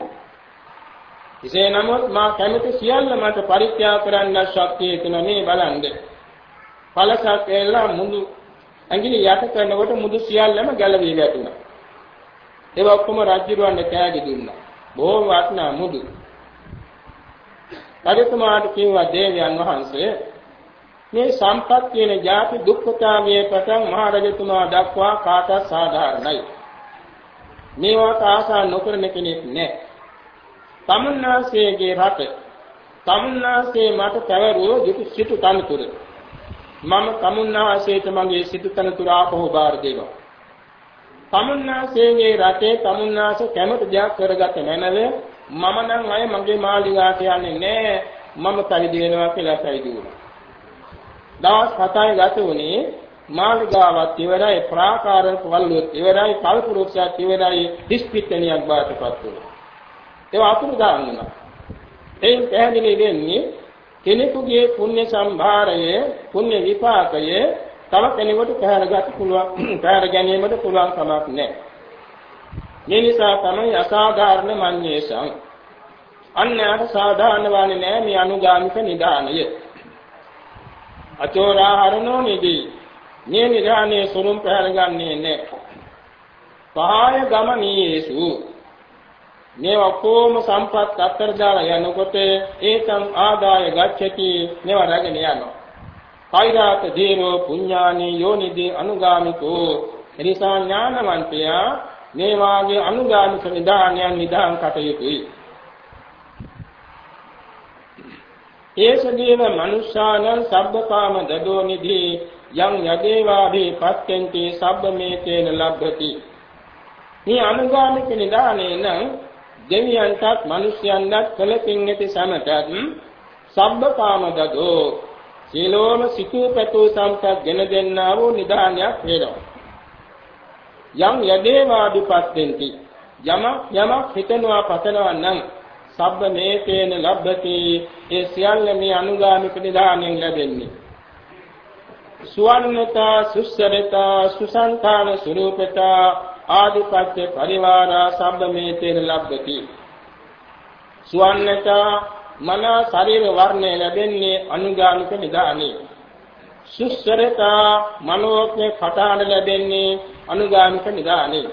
එසේ නමුත් මා කැමති සියල්ල මට පරිත්‍යාග කරන්න ශක්තිය තියෙන මේ බලන්න. පළසක් එල්ලා මුදු ඇඟිලි යට කරනකොට මුදු සියල්ලම ගැලවී වැටුණා. ඒක ඔක්කොම රජුරවන්න කෑගි දුන්නා. බොහොම වටිනා මුදු. රජතුමාට කිව්වා දේවයන් වහන්සේ මේ සම්පත් කියන ಜಾති දුක්ඛතාවයේ පටන් මහරජතුමා දක්වා කාටත් සාධාරණයි. මේවට ආසා නොකරන කෙනෙක් නැහැ. තමුන්නාසේගේ රට තමුන්නාසේ මට පැවරුව යුතු සිටු තනතුර මම තමුන්නාසේට මගේ සිටු තනතුර ආපහු බාර දෙනවා. තමුන්නාසේගේ රටේ තමුන්නාස කැමති දෙයක් කරගත නැනව මම නම් අය මගේ මාලිගාට යන්නේ නැහැ මම පරිදි වෙනවා කියලා පරිදි වුණා. දවස් 7යි ගත වුණේ මාලිගාවත් ඉවරයි ප්‍රාකාර වල්ලුවත් ඉවරයි කල්පුරුෂයත් ඉවරයි දිස්පිට්ටනියක් බාටපත් වුණා. ඒවා අතුරුදාන් වුණා. එයින් පැහැදිලි වෙන්නේ කෙනෙකුගේ පුණ්‍ය සම්භාරය පුණ්‍ය විපාකය තව කෙනෙකුට පැහැරගත පුළුවන් පැහැර ගැනීමට පුළුවන් කමක් නැහැ. මේ නිසා තමයි අසාධාරණ මඤ්ඤේසං. අන්‍යයට සාධාරණ වන්නේ නැහැ මේ අනුගාමික නිදානය. අචෝරාහරණෝ නිදී මේ නිදානයේ සුරුම් පැහැරගන්නේ නැහැ. පහය ගමනීයේසු මේ ඔක්කොම සම්පත් අත්තර දාලා යනකොට ඒකම් ආදාය ගච්ඡති මේව රැගෙන යනවා. කෛරාත දීනෝ පුඤ්ඤානි යෝනිදි අනුගාමිකෝ එනිසා ඥානවන්තයා මේ වාගේ අනුගාමික නිදානයන් නිදාන් කටයුතුයි. ඒසදීව මනුෂ්‍යානං සබ්බකාම දදෝ නිධි යං යදේවාභි පත්‍යන්ති සබ්බමේතේන ලබ්ධති. මේ අනුගාමික නිදානේ නම් දෙවියන්ටත් මිනිස්යන්ටත් කළ පින් ඇති සමටත් සබ්බකාම දදෝ සීලෝම සිතූ පැතූ සම්පත් ගෙන දෙන්නා වූ නිදානයක් වේනවා. යම් යදේවාදිපත්තෙන්ති යම යමක් හිතනවා පතනවා නම් සබ්බ මේතේන ලබ්ධති. ඒ සියල්ල මේ අනුගාමික නිදානෙන් ලැබෙන්නේ. සුවන්නතා සුස්සරතා සුසංකාන ස්වરૂපතා ආදිපත්‍ය පරිවාරා සම්බමේතේන ලබ්ධති. සුවන්නත මන ශරීර වර්ණය ලැබෙන්නේ අනුගාමික නිදානේ. සුස්සරත මනෝඥ කටහඬ ලැබෙන්නේ අනුගාමික නිදානේ.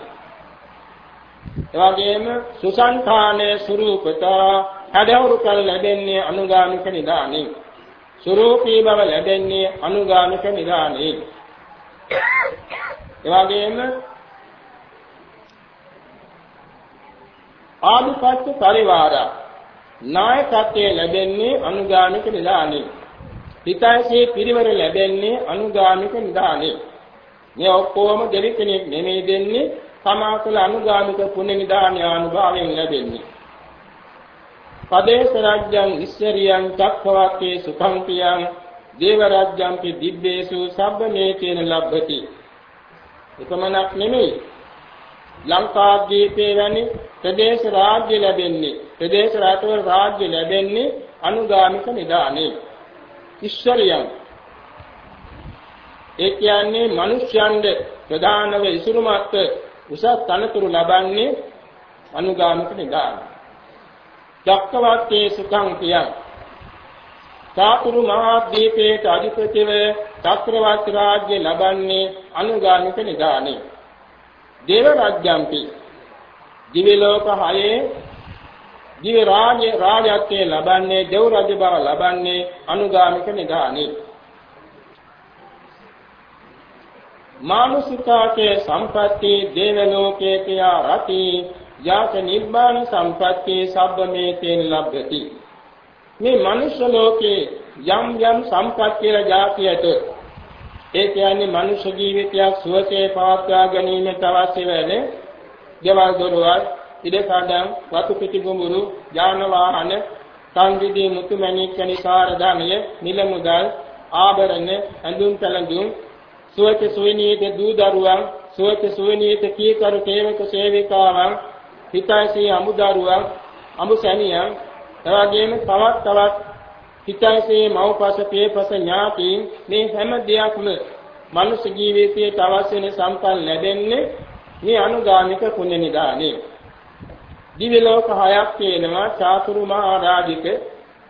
එවැගේම සුසංඛානේ ස්වરૂපත හැදවරු කල ලැබෙන්නේ අනුගාමික නිදානේ. ස්වરૂපී බව ලැබෙන්නේ අනුගාමික නිදානේ. එවැගේම ආදිපත්‍ය පරිවාරා නායකත්වයේ ලැබෙන්නේ අනුගාමික නිදානේ. හිතයිසේ පිරිවර ලැබෙන්නේ අනුගාමික නිදානේ. මේ ඔක්කොම දෙවි කෙනෙක් නෙමෙයි දෙන්නේ සමාසල අනුගාමික පුණ්‍ය නිදාන අනුභවයෙන් ලැබෙන්නේ. පදේශ රාජ්‍යං ඉස්සරියං චක්ඛවත්තේ සුඛං දේව රාජ්‍යං දිබ්බේසු සබ්බමේතේන ලබ්ධති. එකමනක් නෙමෙයි ලංකාද්වීපයේ වැනි ප්‍රදේශ රාජ්‍ය ලැබෙන්නේ ප්‍රදේශ රටවල රාජ්‍ය ලැබෙන්නේ අනුගාමික නිදානේ ඉස්සරියන් ඒ කියන්නේ මිනිස්යන්ද ප්‍රධානව ඉසුරුමත් උසස් තනතුරු ලබන්නේ අනුගාමික නිදාන චක්කවත්තේ සුඛං පියං. චාතුරු මහද්වීපයේ අධිපතිව චක්‍රවර්ති රාජ්‍ය ලබන්නේ අනුගාමික නිදානේ දේව රාජ්‍යම්පි. දිව්‍ය ලෝක හයේ දිව්‍ය රාජ්‍ය රාජ්‍යත්වයේ ලබන්නේ දෙව් රජ බව ලබන්නේ අනුගාමික නිදානේ මානුසිකාකේ සම්පatti දේව ලෝකේ කියා රති යාච නිබ්බාන සම්පatti සබ්බමේතේන ලබ්ධති. මේ මනුෂ්‍ය ලෝකේ යම් යම් සම්පත් කියලා જાතියට ඒ කියන්නේ මනුෂ්‍ය ජීවිතයක් සුවසේ පවත්වා ගැනීමට අවශ්‍ය වෙන ගෙවල් දොරවල් ඉඩකඩම් වතු පිටි ගොමුරු යාන වාහන සංවිදී මුතුමැණික් කනිකාර ධානය නිල මුදල් ආභරණ ඇඳුම් පැළඳුම් සුවච සුවිනීත දූ දරුවන් සුවච සුවිනීත කීකරු සේවක සේවිකාවන් හිතයිසී අමුදරුවන් අමු සැමියන් එවැගේම තවත් තවත් හිතයිසී මව්පස පියපස ඥාතීන් මේ හැම දෙයක්ම මනුෂ්‍ය ජීවිතයට අවශ්‍ය වෙන සම්පන්න ලැබෙන්නේ. මේ අනුගාමික පුණ්‍ය නිදානේ දිව්‍ය ලෝක හයක් තියෙනවා. චාතුරු මහා රාජික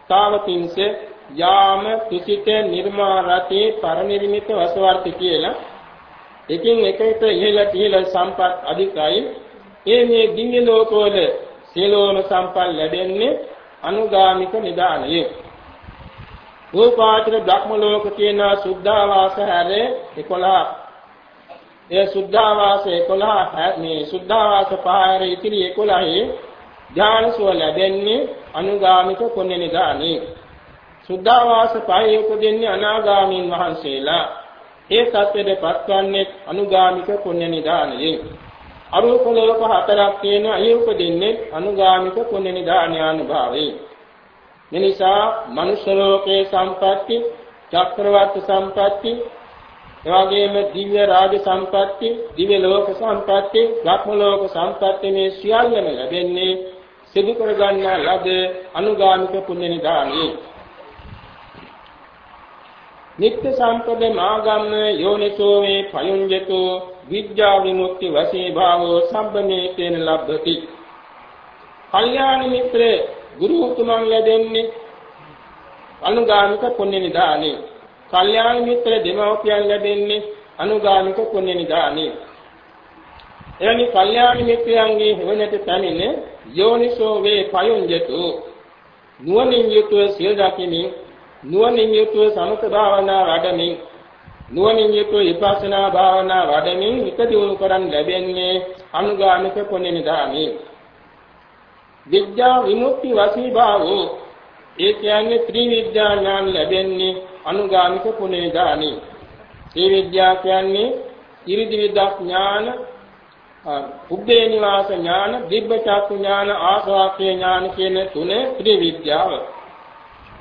තාවතින්ස යාම තුසිත නිර්මාරතේ පරිනිර්මිත වසවර්ති කියලා. එකින් එකට ඉහළ ඉහළ සම්පත් අධිකයි. ඒ මේ දිව්‍ය ලෝකවල සියලෝම සම්පත් ලැබෙන්නේ අනුගාමික නිදානයේ රූපාචර බ්‍රහ්ම ලෝක කියන සුද්ධාවාස හැර 11 ඒ සුද්ධාවාස 11 මේ සුද්ධාවාස පහර ඉතිරි 11 ඥානසුව ලැබෙන්නේ අනුගාමික පුණ්‍ය නිදානේ සුද්ධාවාස පහේ උපදින්නේ අනාගාමීන් වහන්සේලා. ඒ සත්‍යයට පත්වන්නේ අනුගාමික පුණ්‍ය නිදානේ අරූප ලෝක හතරක් තියෙනවා ඒ උපදින්නේ අනුගාමික පුණ්‍ය නිදානානුභාවයෙන් මිනිසා මනුෂ්‍ය ලෝකේ සම්පatti චක්‍රවර්ති සම්පatti එවාගෙම දිව්‍ය රාජ සම්පatti, දිව්‍ය ලෝක සම්පatti, ධර්ම ලෝක සම්පatti මේ සියල්ලම ලැබෙන්නේ සිදු කරගන්නා ලද අනුගාමික පුණ්‍ය නිදානේ. නිත්‍ය සම්පද මාගම්ම යෝනිසෝ මේ පයුඤ්ජතෝ විද්‍යා විමුක්ති වශී භාවෝ සම්බමේ තේන ලබ්ධති. කල්යාණ මිත්‍ර ගුරු උතුමන් ලැබෙන්නේ අනුගාමික පුණ්‍ය නිදානේ. කල්යාණ මිත්‍ර දෙමව්පියන් ලැබෙන්නේ අනුගාමික පුණ්‍ය නිදානේ. එවැනි කල්යාණ මිත්‍රයන්ගේ හේවනට පැමිණ යෝනිසෝ වේ පයුඤ්ජතු නුවණින් යුතුව සිය දකිමින් නුවණින් යුතුව සමත භාවනා වඩමින් නුවණින් යුතුව විපස්සනා භාවනා වඩමින් හිත දියුණු කරන් ලැබෙන්නේ අනුගාමික පුණ්‍ය නිදානේ. විද්‍යා විමුක්ති වසී භාවෝ ඒ කියන්නේ ත්‍රිවිද්‍යා ඥාන ලැබෙන්නේ අනුගාමික පුනේ දානි. මේ විද්‍යාව කියන්නේ ඉරිදි විද්‍යා ඥාන, උබ්බේ නිවාස ඥාන, දිබ්බ චක්ඛු ඥාන, ආසවාක්ඛේ ඥාන කියන තුනේ ත්‍රිවිද්‍යාව.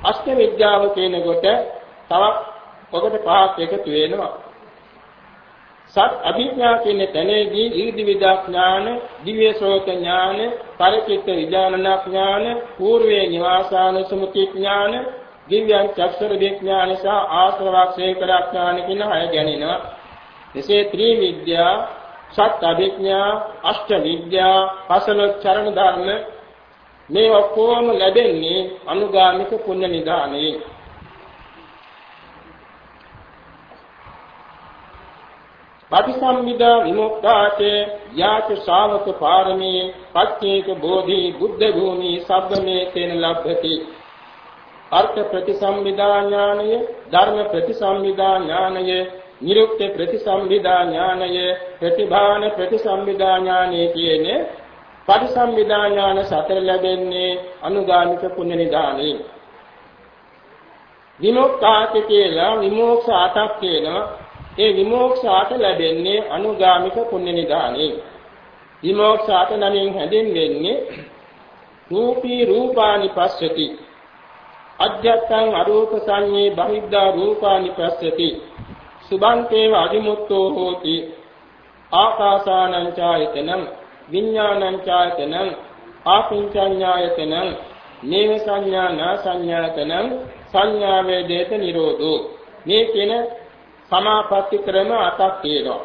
අෂ්ට විද්‍යාව කියනකොට තවත් ඔකට පහක් එකතු වෙනවා. සත් අභිඥා කියන තැනේදී ඊදි විදඥාන, දිව්‍ය ශ්‍රෝත ඥාන, පරිචිත්ත විඥාන ඥාන, పూర్වේ නිවාසාන සමුති ඥාන, දිව්‍යං චක්ෂර විඥාන සහ ආශ්‍රවක්ෂේකර ඥාන කියන හය ගැනිනවා. එසේ ත්‍රි විද්‍යා, සත් අභිඥා, අෂ්ට විද්‍යා, පසල චරණ ධර්ම මේ ඔක්කොම ලැබෙන්නේ අනුගාමික පුණ්‍ය නිදානේ. පටිසම්භිදා විමුක්තාචේ යාච ශාවක පාරමී පච්චේක බෝධි බුද්ධ භූමි සබ්බමේ තේන ලබ්ධති. අර්ථ ප්‍රතිසම්භිදා ඥානය ධර්ම ප්‍රතිසම්භිදා ඥානය නිරුක්ත ප්‍රතිසම්භිදා ඥානය ප්‍රතිභාන ප්‍රතිසම්භිදා ඥානය කියන්නේ පටිසම්භිදා ඥාන සතර ලැබෙන්නේ අනුගාමික පුණ්‍ය නිදානේ විමුක්තාති කියලා විමුක්ෂ අටක් කියනවා. ඒ විමෝක්ෂාට ලැබෙන්නේ අනුගාමික පුණ්‍ය නිදානේ. විමෝක්ෂාට නමින් හැඳින්වෙන්නේ රූපී රූපානි පස්සති. අධ්‍යත්තං අරූප සංඤේ බහිද්ධා රූපානි පස්සති. සුභන්තේව අදිමුත්තෝ හෝති. ආකාසානං ඡායතනං විඥානං ඡායතනං ආකින්චඤ්ඤායතනං නේව සංඥා නා සංඥාතනං සංඥා වේදේත නිරෝධෝ මේ කියන සමාපatti ක්‍රම අටක් තියෙනවා.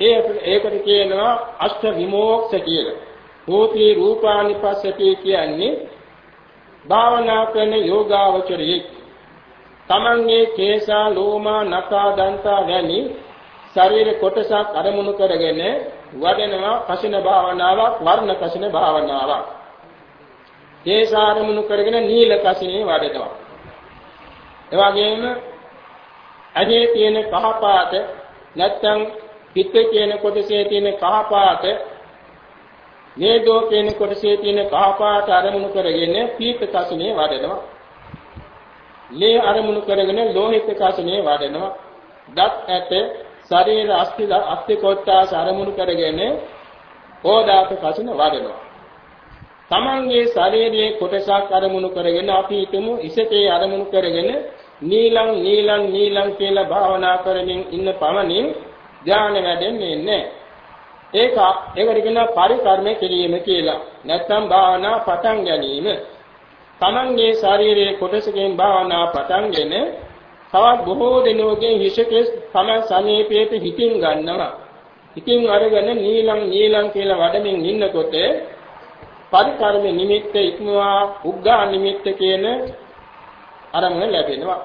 ඒ ඒකට කියනවා අෂ්ඨ විමෝක්ෂ කියලා. රූපී රූපානිපස්සති කියන්නේ භාවනා කරන යෝගාවචරයේ තමන්ගේ කේසා ලෝමා නකා දන්තා වැනි ශරීර කොටසක් අරමුණු කරගෙන වඩනවා කසින භාවනාවක් වර්ණ කසින භාවනාවක්. කේසා අරමුණු කරගෙන නීල කසිනේ වඩනවා. එවාගෙම ඇහි තියෙන කහ පාට නැත්නම් පිට කියන කොටසේ තියෙන කහ පාට නේදෝ කියන කොටසේ තියෙන කහ පාට අරමුණු කරගෙන පීත කසිනේ වඩනවා. ලේ අරමුණු කරගෙන ලෝහිත කසිනේ වඩනවා. දත් ඇට ශරීර අස්ති අස්ති කොටස් අරමුණු කරගෙන ඕදාත කසින වඩනවා. තමන්ගේ ශරීරයේ කොටසක් අරමුණු කරගෙන අපි හිතමු ඉසතේ අරමුණු කරගෙන නීලං නීලං නීලං කියලා භාවනා කරමින් ඉන්න පමණින් ධානය වැඩෙන්නේ නැහැ. ඒක ඒකට කියනවා පරිකර්ම කිරීම කියලා. නැත්නම් භාවනා පටන් ගැනීම. තමන්ගේ ශරීරයේ කොටසකින් භාවනා පටන්ගෙන තවත් බොහෝ දෙනෙකුගේ හිසකේ තමන් සමීපයට හිතින් ගන්නවා. හිතින් අරගෙන නීලං නීලං කියලා වඩමින් ඉන්නකොට පරිකර්ම නිමිත්ත ඉක්මවා උග්ගා නිමිත්ත කියන අරමුණ ලැබෙනවා.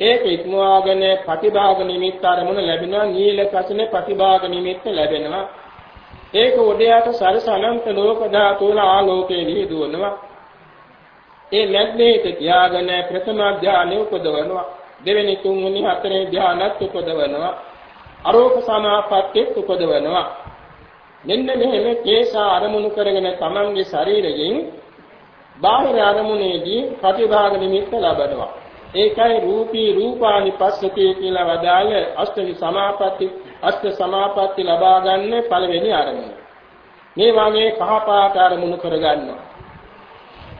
ඒක ඉක්මවාගෙන ප්‍රතිභාග නිමිත්ත අරමුණ ලැබෙනවා. නීල කසින ප්‍රතිභාග නිමිත්ත ලැබෙනවා. ඒක උඩයට සරස අනන්ත ලෝක ධාතුල ආලෝකයේ විහිදුවනවා. ඒ ලැබ්මේට තියාගෙන ප්‍රථම ධානය උපදවනවා. දෙවෙනි තුන්වෙනි හතරේ ධානත් උපදවනවා. අරෝප සමාපත්තිය උපදවනවා. මෙන්න මෙහෙම කේසා අරමුණු කරගෙන තමන්ගේ ශරීරයෙන් බාහිර අරමුණේදී ප්‍රතිභාග නිමිත්ත ලබනවා. ඒකයි රූපී රූපානි පස්සතිය කියලා වදාළ අෂ්ටවි සමාපatti අෂ්ට සමාපatti ලබා ගන්න පළවෙනි අරමුණ. මේ වාගේ කහ පාට අරමුණු කරගන්නවා.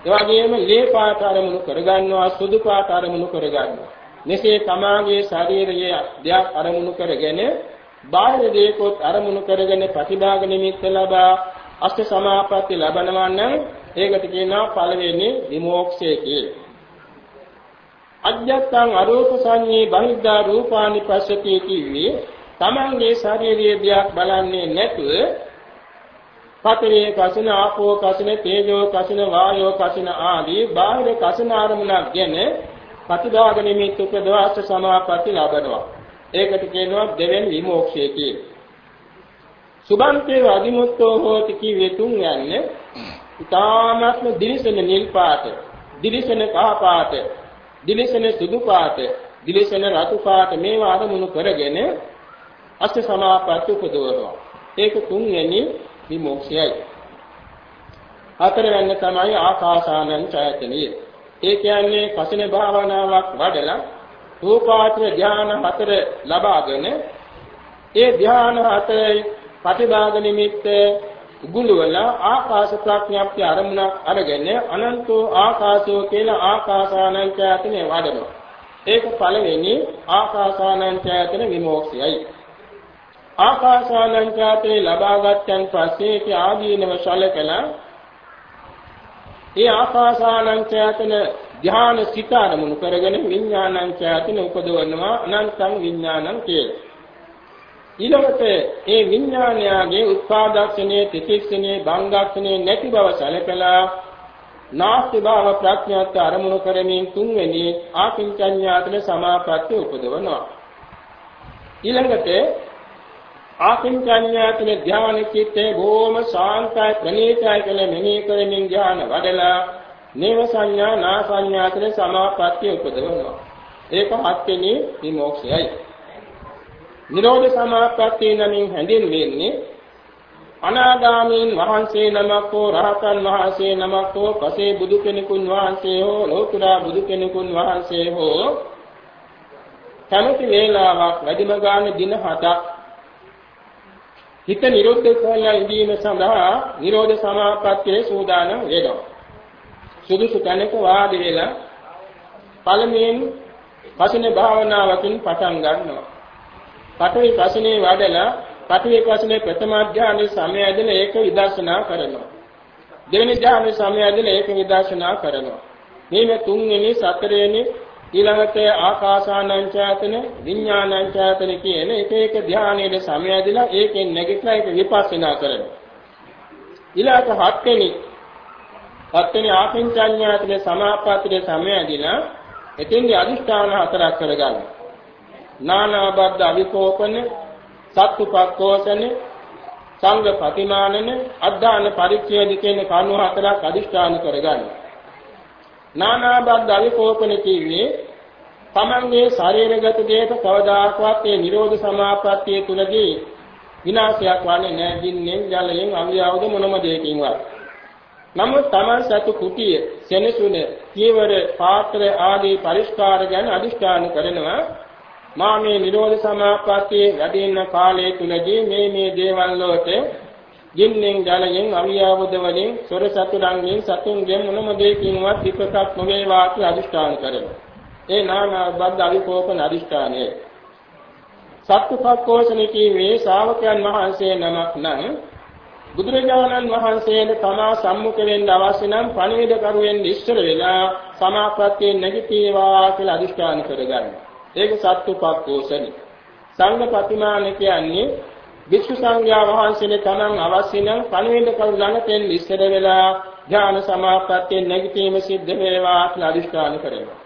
ඒ වගේම ලේ පාට අරමුණු කරගන්නවා සුදු පාට අරමුණු කරගන්නවා. මෙසේ තමාගේ ශරීරයේ දෙයක් අරමුණු කරගෙන බාහිර දේකොත් අරමුණු කරගෙන ප්‍රතිභාග නිමිත්ත ලබා අෂ්ට සමාපatti ලබනවා නම් ඒකට කියනවා පළවෙනි විමෝක්ෂය කියලා. අජ්ජත්තං අරූප සංඤේ බහිද්ධා රූපානි පස්සති කිව්වේ තමන්ගේ ශාරීරික දෙයක් බලන්නේ නැතුව පතරේ කසින ආපෝ කසින තේජෝ කසින වායෝ කසින ආදී බාහිර කසින අරමුණක් ගැන ප්‍රතිභාග නිමිත්ත උපදවාස සමාපatti ලබනවා ඒකට කියනවා දෙවෙනි විමෝක්ෂය කියලා සුභන්තේ අදිමුත්තෝ හෝති කිව්වේ තුන් යන්නේ ඊ타ත්ම දිලිසෙන නිල් පාට දිලිසෙන කහ පාට දිලිසෙන සුදු පාට, දිලිසෙන රතු පාට මේවා අරමුණු කරගෙන අෂ්ට සමාපatti උපදවනවා. ඒක තුන්වෙනි විමුක්තියයි. හතරවෙනි තමයි ආකාසානං ඡායතනිය. ඒ කියන්නේ කසින භාවනාවක් වඩලා රූපාත්‍ර ධාන හතර ලබාගෙන ඒ ධාන හතරයි ප්‍රතිභාග නිමිත්ත උගුලවල ආකාශ ප්‍රඥාප්ති අරමුණක් අරගෙන අනන්තෝ ආකාශෝ කියලා ආකාසානංචයතනේ වඩනවා. ඒක පළවෙනි ආකාසානංචයතන විමෝක්ෂයයි. ආකාසානංචයතනේ ලබාගත්යන් පස්සේ ඒක ආදීනව ශලකලා ඒ ආකාසානංචයතන ධ්‍යාන සිත අරමුණු කරගෙන විඥානංචයතන උපදවනවා අනන්තං විඥානං කියලා. ඊළඟට ඒ විඥානයාගේ උත්පාදක්ෂණයේ තිතික්ෂණයේ භංගක්ෂණයේ නැති බව සැලකලා නාස්ති භාව ප්‍රඥාත් අරමුණු කරමින් තුන්වෙනි ආකින්චඤ්ඤාතන සමාපatti උපදවනවා. ඊළඟට ආකින්චඤ්ඤාතන ධ්‍යාන චිත්තේ බොහොම ශාන්තයි ප්‍රණීතයි කියලා මෙනෙහි කරමින් ධ්‍යාන වඩලා නේව සංඥා නා සංඥාතන සමාපatti උපදවනවා. ඒක හත්වෙනි විමෝක්ෂයයි. නිරෝධ සමාප්‍රත්තිය නමින් හැඳින්වෙන්නේ අනාගාමීන් වහන්සේ නමක් හෝ රහතන් වහන්සේ නමක් හෝ පසේ බුදු කෙනෙකුන් වහන්සේ හෝ ලෝතුරා බුදු කෙනෙකුන් වහන්සේ හෝ කැමති වේලාවක් වැඩිම ගානේ දින 7ක් හිත නිරුද්ධ කරලා ඉඳීම සඳහා නිරෝධ සමාපත්තියේ සූදානම් වෙනවා. සුදුසු තැනක වාඩි වෙලා පළමුවෙන් පසින භාවනාවකින් පටන් ගන්නවා. පඨවි ප්‍රශ්නේ වඩලා පඨවි ප්‍රශ්නේ ප්‍රථම අධ්‍යානයේ සමයදෙන ඒක විදර්ශනා කරනවා. දෙවෙනි ධ්‍යානයේ සමයදෙන ඒක විදර්ශනා කරනවා. මේ තුන්වෙනි සතරවෙනි ඊළඟට ආකාසානංචාතන විඥානංචාතන කියන එක එක ධ්‍යානයේ සමයදලා ඒකෙන් නැගිටලා ඒක විපස්සනා කරනවා. ඊළඟට හත්වෙනි හත්වෙනි ආකින්චඤ්ඤාතන සමාපත්තියේ සමයදලා එතෙන්දී අදිෂ්ඨාන හතරක් කරගන්නවා. නානා බද්ද අවිකෝපන සත්තුපක්කෝසන සංඝ ප්‍රතිමානන අද්ධාන පරිච්ඡේද කියන කණු හතරක් අදිෂ්ඨාන කරගන්න. නානා බද්ද අවිකෝපන කිව්වේ තමන්ගේ ශරීරගත දේක කවදාකවත් ඒ නිරෝධ සමාපත්තිය තුලදී විනාශයක් වන්නේ නැහැ දින්නෙන් ජලයෙන් අවියවද මොනම දෙයකින්වත්. නමුත් තමන් සතු කුටිය, සෙනසුන, පියවර, පාත්‍ර ආදී පරිස්කාර ගැන අදිෂ්ඨාන කරනවා මා මේ නිරෝධ සමාපත්තියේ වැඩි ඉන්න කාලය තුලදී මේ මේ දේවල් වලට ගින්නෙන් ජලයෙන් අවියාවද වලින් සොර සතුරන්ගෙන් සතුන්ගෙන් මොනම දෙයකින්වත් විපතක් නොවේවා කියලා අදිෂ්ඨාන කරනවා. ඒ නානා බද්ද අවිකෝපන අදිෂ්ඨානයයි. සත්පුපක්කෝසන කීවේ ශ්‍රාවකයන් වහන්සේ නමක් නම් බුදුරජාණන් වහන්සේට තමා සම්මුඛ වෙන්න අවශ්‍ය නම් පණිවිඩ කරුවෙන් ඉස්සර වෙලා සමාප්‍රත්‍යයෙන් නැගිටීවා කියලා අදිෂ්ඨාන කරගන්න. ඒක සත්පුපක්කෝසනයි. සංඝ ප්‍රතිමාන කියන්නේ වික්ෂු සංඝයා වහන්සේට තමන් අවශ්‍ය නම් පණිවිඩ කරු ළඟටෙන් ඉස්සර වෙලා ඥාන සමාප්‍රත්‍යයෙන් නැගිටීම සිද්ධ වේවා කියලා අදිෂ්ඨාන කරනවා.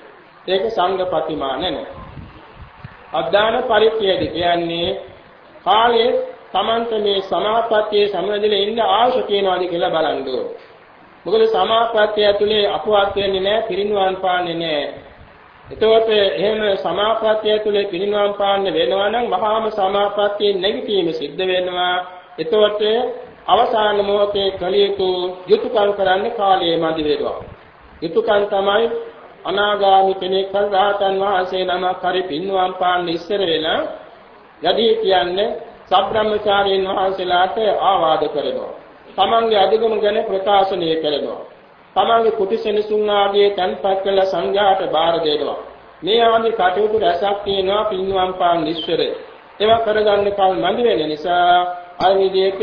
ඒක සංඝ ප්‍රතිමාන නේ. අද්දාන පරිත්‍යයද කියන්නේ කාලයේ Tamanta මේ සමාපත්තියේ සමවැදලා ඉන්න ආශ තියනවාද කියලා බලන්න ඕන. මොකද සමාපත්තිය ඇතුලේ අපවත් වෙන්නේ නැහැ, පිරිනුවන් පාන්නේ නැහැ. එතකොට එහෙම සමාපත්තිය ඇතුලේ පිරිනුවන් පාන්න වෙනවා නම් මහාම සමාපත්තියේ නැගිටීම සිද්ධ වෙනවා. එතකොට අවසාන මොහොතේ කලියතු යුතුයකම් කරන්න කාලය මදි වෙනවා. යුතුයකම් තමයි අනාගාමි කෙනෙක් රහතන් වහන්සේ නමක් හරි පින්වම් පාන්න ඉස්සර වෙලා යදී කියන්නේ සබ්‍රාහ්මචාරීන් වහන්සේලාට ආවාද කරනවා. තමන්ගේ අධිගම ගැන ප්‍රකාශනය කරනවා. තමන්ගේ කුටිසෙනසුන් ආදී තන්පත් කළ සංඝයාට බාර දෙනවා. මේ ආදී කටයුතු රැසක් තියෙනවා පින්වම් පාන්න ඉස්සර. ඒවා කරගන්න කල් මදි වෙන නිසා අර විදිහට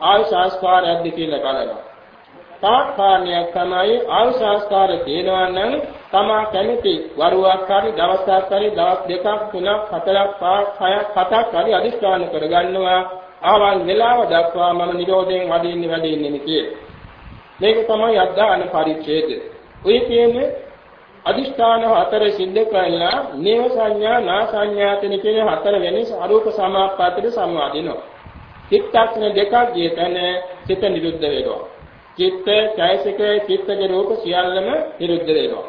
ආයු සංස්කාරයක්ද කියලා බලනවා. තවත් කාරණයක් තමයි ආයු සංස්කාර තියෙනවා නම් තමා කැමති වරුවක් හරි දවසක් හරි දවස් දෙකක් තුනක් හතරක් පහක් හයක් හතක් හරි අදිස්ථාන කරගන්නවා ආවන් වෙලාව දක්වා මම නිරෝධයෙන් වඩින්නේ වැඩින්නේ කියලා. මේක තමයි අද්දාන පරිච්ඡේදය. ඔය කියන්නේ අදිෂ්ඨාන හතර සිද්ධ කළා නේව සංඥා නා සංඥාතන කියන හතර වෙනි අරූප සමාප්පාතයට සම්වාදිනවා. චිත්තක්ෂණ දෙකක් ගියතන සිත නිරුද්ධ වෙනවා. චිත්ත, චෛසික, චිත්තජ රූප සියල්ලම නිරුද්ධ වෙනවා.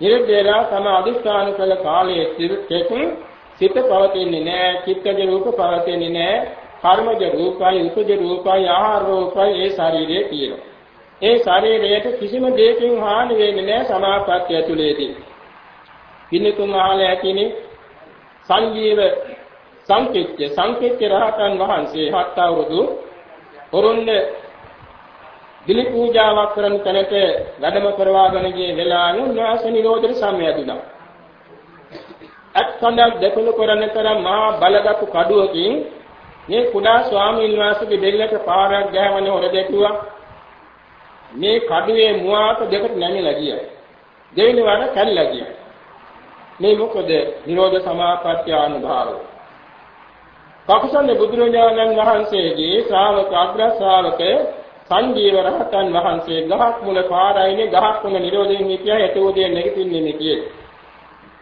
නිරුද්ධ වෙලා තම අදිස්ථාන කළ කාලයේ සිතෙන් සිත පවතින්නේ නැහැ, චිත්තජ රූප පවතින්නේ නැහැ, කර්මජ රූපයි, උපජ රූපයි, ආහාර රූපයි ඒ ශරීරයේ තියෙනවා. ඒ ශරීරයට කිසිම දෙයකින් හානි වෙන්නේ නැහැ සමාපත්තිය ඇතුළේදී. පින්නතුන් අහලා ඇතිනේ සංජීව සංකීර්ත්‍ය සංකීර්ත්‍ය රහතන් වහන්සේ හත් අවුරුදු ඔරුන්නේ දිලි පූජාවක් කරන තැනට වැඩම කරවාගෙන ගිය වෙලාවෙ උන්වහන්සේ නිරෝධයට සම්යදුණා. අත් කඳක් දෙපළ කරන තරම් මහා බලගත් කඩුවකින් මේ කුඩා ස්වාමීන් වහන්සේගේ දෙල්ලට පාරක් ගෑවන හොර දෙටුවා. මේ කඩුවේ මුවාට දෙකට නැමිලා ගියා. දෙවෙනි වර කැල්ලා ගියා. මේ මොකද නිරෝධ සමාපත්‍ය අනුභවය. කකුසන්ද බුදුරජාණන් වහන්සේගේ ශ්‍රාවක අග්‍ර ශ්‍රාවකේ සංජීව රහතන් වහන්සේ ගහක් මුල පාරයිනේ ගහක් මුල නිරෝධයෙන් හිටියා ඒතෝදේ නැගිටින්නේ නේ කියේ.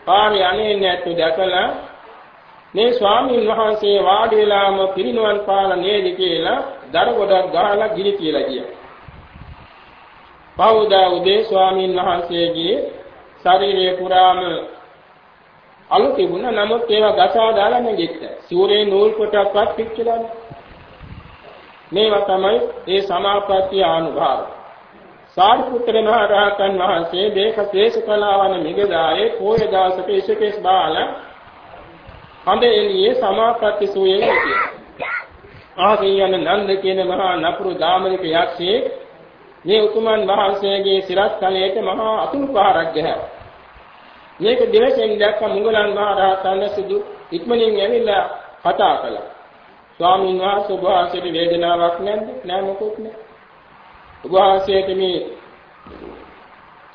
පාරේ අනේ නැත්තු දැකලා මේ ස්වාමීන් වහන්සේ වාඩි වෙලාම පිරිනුවන් පාන නේද කියලා දර ගොඩක් ගහලා ගිනි කියලා ගියා. බෞද්ධ උදේ ස්වාමීන් වහන්සේගේ ශරීරයේ පුරාම අලු තිබුණා නමුත් ඒවා ගසා දාලා නැගිට්ටා. සිවුරේ නූල් කොටක්වත් පිච්චිලා නැහැ. මේවා තමයි ඒ සමාපත්තිය අනුභව. සාරිපුත්‍ර මහ රහතන් වහන්සේ දේශ ශේෂ කලාවන මිගදායේ පොය දාසක ඉසකේස් බාල හඳ එළියේ සමාපatti සූයේ හිටියා. ආගියන නන්ද කියන මහා නපුරු දාමනික යක්ෂයේ මේ උතුමන් වහන්සේගේ සිරස් තලයට මහා අතුරු පහරක් ගැහැවා. මේක දිවසෙන් දැක්ක මුගලන් මහ රහතන් සුදු ඉක්මනින් ඇවිල්ලා කතා කළා. ස්වාමීන් වහන්සේ ඔබ වහන්සේට වේදනාවක් නැද්ද? නෑ මොකොත් නෑ. ඔබ වහන්සේට මේ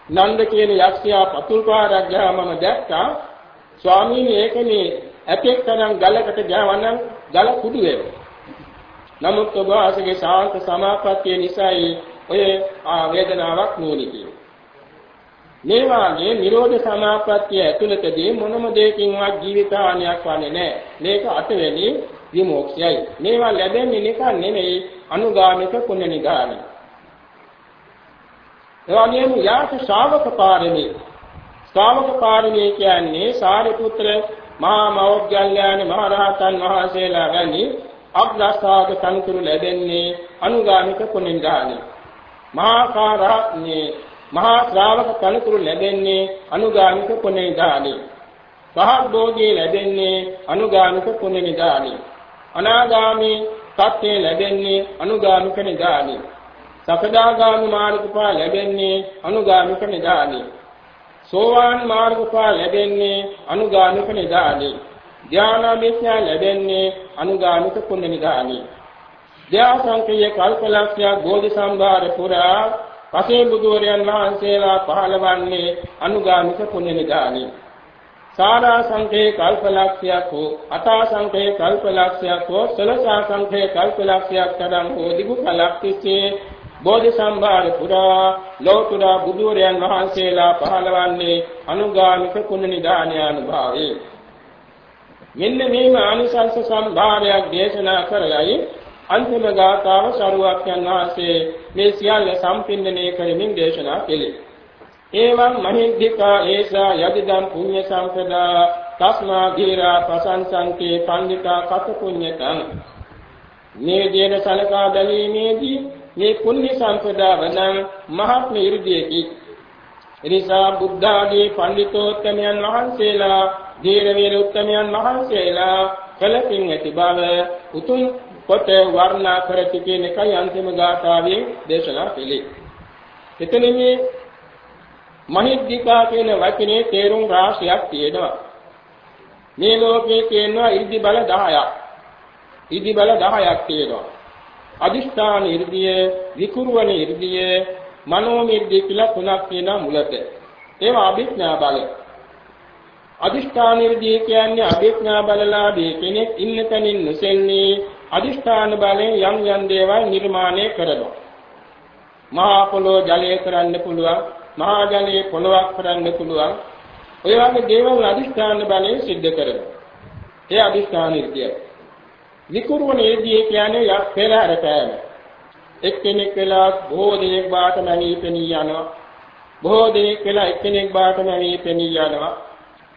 නන්ද කියන යක්ෂයා පතුල් පාරක් ගහම මම දැක්කා. ස්වාමීන් ඒකනේ ඇතෙක් තරම් ගලකට ගහවනම් ගල කුඩු වෙනවා. නමුත් ඔබ වහන්සේගේ ශාන්ත සමාපත්තිය නිසායි ඔය වේදනාවක් නොනි කියන්නේ. මේ වාගේ නිරෝධ සමාපත්තිය ඇතුළතදී මොනම දෙයකින්වත් ජීවිතානියක් වන්නේ නැහැ. මේක අටවෙනි විමුක්තියයි. මේවා ලැබෙන්නේ නිකන් නෙමෙයි අනුගාමික පුණ්‍ය නිගාමී. එවැනිම යාස ශ්‍රාවක පාරමී. ශ්‍රාවක පාරමී කියන්නේ සාරිපුත්‍ර මහා මෞර්ගල්‍යාන මහරහතන් වහන්සේලා වැනි අග්‍රස්ථාග තනතුරු ලැබෙන්නේ අනුගාමික පුණ්‍ය නිගාමී. මහා කාරණේ මහා ශ්‍රාවක තනතුරු ලැබෙන්නේ අනුගාමික පුණ්‍ය නිගාමී. පහක් භෝගී ලැබෙන්නේ අනුගාමික පුණ්‍ය නිගාමී. අනාගාමී තත්ත්වය ලැබෙන්නේ අනුගාමික නිදානේ. සකදාගාමි මාර්ගඵල ලැබෙන්නේ අනුගාමික නිදානේ. සෝවාන් මාර්ගඵල ලැබෙන්නේ අනුගාමික නිදානේ. ධානාභිඥා ලැබෙන්නේ අනුගාමික පුණ්‍ය නිදානේ. ධ්‍යාසංකේය කල්පලක්ෂ්‍ය බෝධි සම්භාර පුරා පසේ බුදුරයන් වහන්සේලා පහළවන්නේ අනුගාමික පුණ්‍ය නිදානේ. සාරා සංඛේ කල්පලක්ෂයක් හෝ අතා සංඛේ කල්පලක්ෂයක් හෝ සලසා සංඛේ කල්පලක්ෂයක් තරම් හෝ දිගු කලක් තිස්සේ බෝධි සම්භාර පුරා ලෝතුරා බුදුරයන් වහන්සේලා පහළවන්නේ අනුගාමික කුණ නිදානය අනුභවයේ මෙන්න මේ ආනිසංස සම්භාරයක් දේශනා කරලයි අන්තිම ගාථාව සරුවක්යන් වහන්සේ මේ සියල්ල සම්පින්දනය කරමින් දේශනා කළේ එවං මහින්దికා ඒසා යදිදම් පුඤ්ඤ සම්පදා තස්මා ධීරා ප්‍රසංසන්තේ පණ්ඩිතා කත පුඤ්ඤතං මේ දේන සලකා බැලීමේදී මේ පුණ්‍ය සම්පදාව නම් මහත් නිර්දීයකි එනිසා බුද්ධ ආදී පඬිතෝත්තමයන් වහන්සේලා ධීර වීර උත්තමයන් වහන්සේලා කලකින් ඇති බව උතුම් කොට වර්ණනා කර සිටින එකයි අන්තිම ගාථාවේ දේශනා කෙලේ. එතනදී මහිද්దికා කියන වචනේ තේරුම් රාශියක් තියෙනවා. මේ ලෝකයේ තියෙනවා ඉර්ධි බල 10ක්. ඉර්ධි බල 10ක් තියෙනවා. අදිෂ්ඨාන ඉර්ධිය, විකුරුවන ඉර්ධිය, මනෝමිර්ධිය කියලා තුනක් තියෙනවා මුලට. ඒවා අභිඥා බල. අදිෂ්ඨාන ඉර්ධිය කියන්නේ අභිඥා බලලාදී කෙනෙක් ඉන්න තැනින් නොසෙන්නේ අදිෂ්ඨාන බලයෙන් යම් යම් දේවල් නිර්මාණය කරනවා. මහා පොළොව ජලය කරන්න පුළුවන් මහා ජලයේ පොළවක් කරන්න පුළුවන්. ඔය වගේ දේවල් අදිස්ථාන බලයෙන් සිද්ධ කරනවා. ඒ අදිස්ථාන ඉර්ධිය. විකුරුවන ඉර්ධිය කියන්නේ යක් පෙරහැර පෑම. එක්කෙනෙක් වෙලා බොහෝ දිනක් බාට නැවී පෙනී යනවා. බොහෝ දිනක් වෙලා එක්කෙනෙක් බාට නැවී පෙනී යනවා.